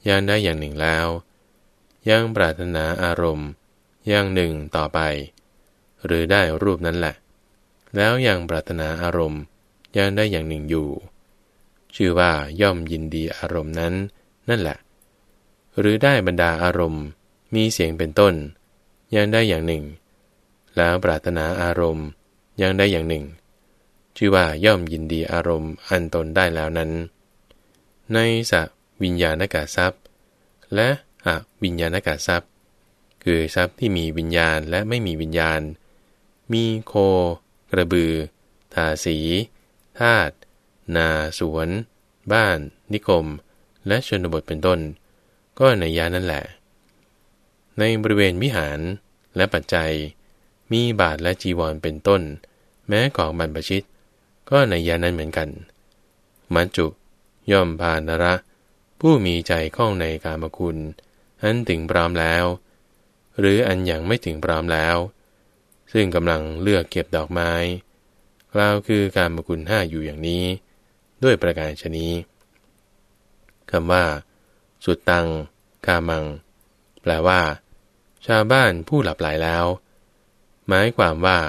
S1: ยังได้อย่างหนึ่งแล้ว ยังปรารถนาอารมณ์อย่างหนึ่งต่อไป หรือได้รูปนั้นแหละ แล้วยังปรารถนาอารมณ์ ยังได้อย่างหนึ่งอยู่ ชื่อว่าย่อมยินดีอารมณ์นั้น นั่นแหละ หรือได้บรรดาอารมณ์ มีเสียงเป็นต้นยังได้อย่างหนึ่ง แล้วปรารถนาอารมณ์ยังได้อย่างหนึ่ง ชื่อว่าย่อมยินดีอารมณ์อันตนได้แล้วนั้น ในสวิญญาณกาทรัพย์ และอวิญญาณกาทรัพย์ คือทรัพย์ที่มีวิญญาณและไม่มีวิญญาณ มีโค กระบือ ทาสี ทาตนาสวน บ้าน นิคม และชนบทเป็นต้น ก็ในยานั่นแหละ ในบริเวณวิหารและปัจจัย มีบาทและจีวรเป็นต้น แม้ของบรรพชิต ก็ในยานั้นเหมือนกัน มัจจุ ย่อมพานระ ผู้มีใจคล้องในกามคุณอันถึงพร้อมแล้ว หรืออันยังไม่ถึงพร้อมแล้ว ซึ่งกำลังเลือกเก็บดอกไม้ กล่าวคือการมกุลห้าอยู่อย่างนี้ ด้วยประการชนี้คำว่า สุดตัง กามัง แปลว่า ชาวบ้านผู้หลับไหลแล้ว หมายความว่า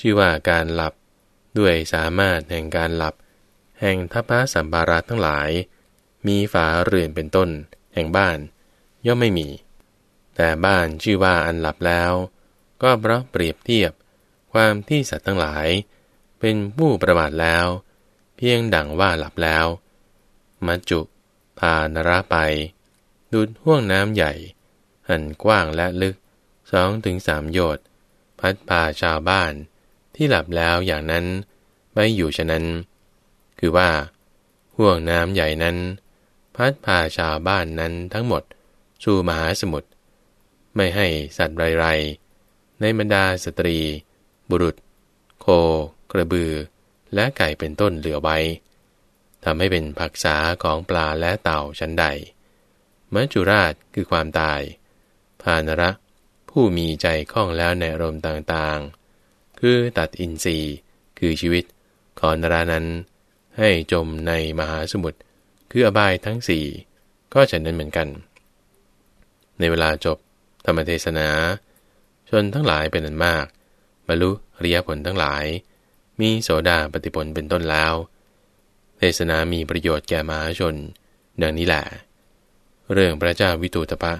S1: ชื่อว่าการหลับ ด้วยสามารถแห่งการหลับ แห่งทัพพระสัมบาระทั้งหลาย มีฝาเรือนเป็นต้น แห่งบ้าน ย่อมไม่มี แต่บ้านชื่อว่าอันหลับแล้ว ก็เพราะเปรียบเทียบ ความที่สัตว์ทั้งหลาย เป็นผู้ประมาทแล้ว เพียงดังว่าหลับแล้ว มัจจุพานระไป ดุดห่วงน้ำใหญ่ หันกว้างและลึกสองถึงสามโยชน์พัดพาชาวบ้านที่หลับแล้วอย่างนั้นไปอยู่ฉะนั้น คือว่า ห่วงน้ำใหญ่นั้น พัดพาชาวบ้านนั้นทั้งหมดสู่มหาสมุทรไม่ให้สัตว์ไรๆ ในบรรดาสตรี บุรุษ โค กระบือ และไก่เป็นต้นเหลือไว้ทำให้เป็นผักษาของปลาและเต่าชั้นใดมัจจุราชคือความตายพานระ ผู้มีใจคล่องแล้วในอารมณ์ต่างๆ คือตัดอินทรีย์คือชีวิตของนรานั้น ให้จมในมหาสมุทรคืออบายทั้งสี่ก็ฉันนั้นเหมือนกัน ในเวลาจบธรรมเทศนา ชนทั้งหลายเป็นอันมาก บรรลุอริยผลทั้งหลาย มีโสดาปฏิผลเป็นต้นแล้ว เทศนามีประโยชน์แก่มหาชน ดังนี้แหละ เรื่องพระเจ้าวิตูตปะ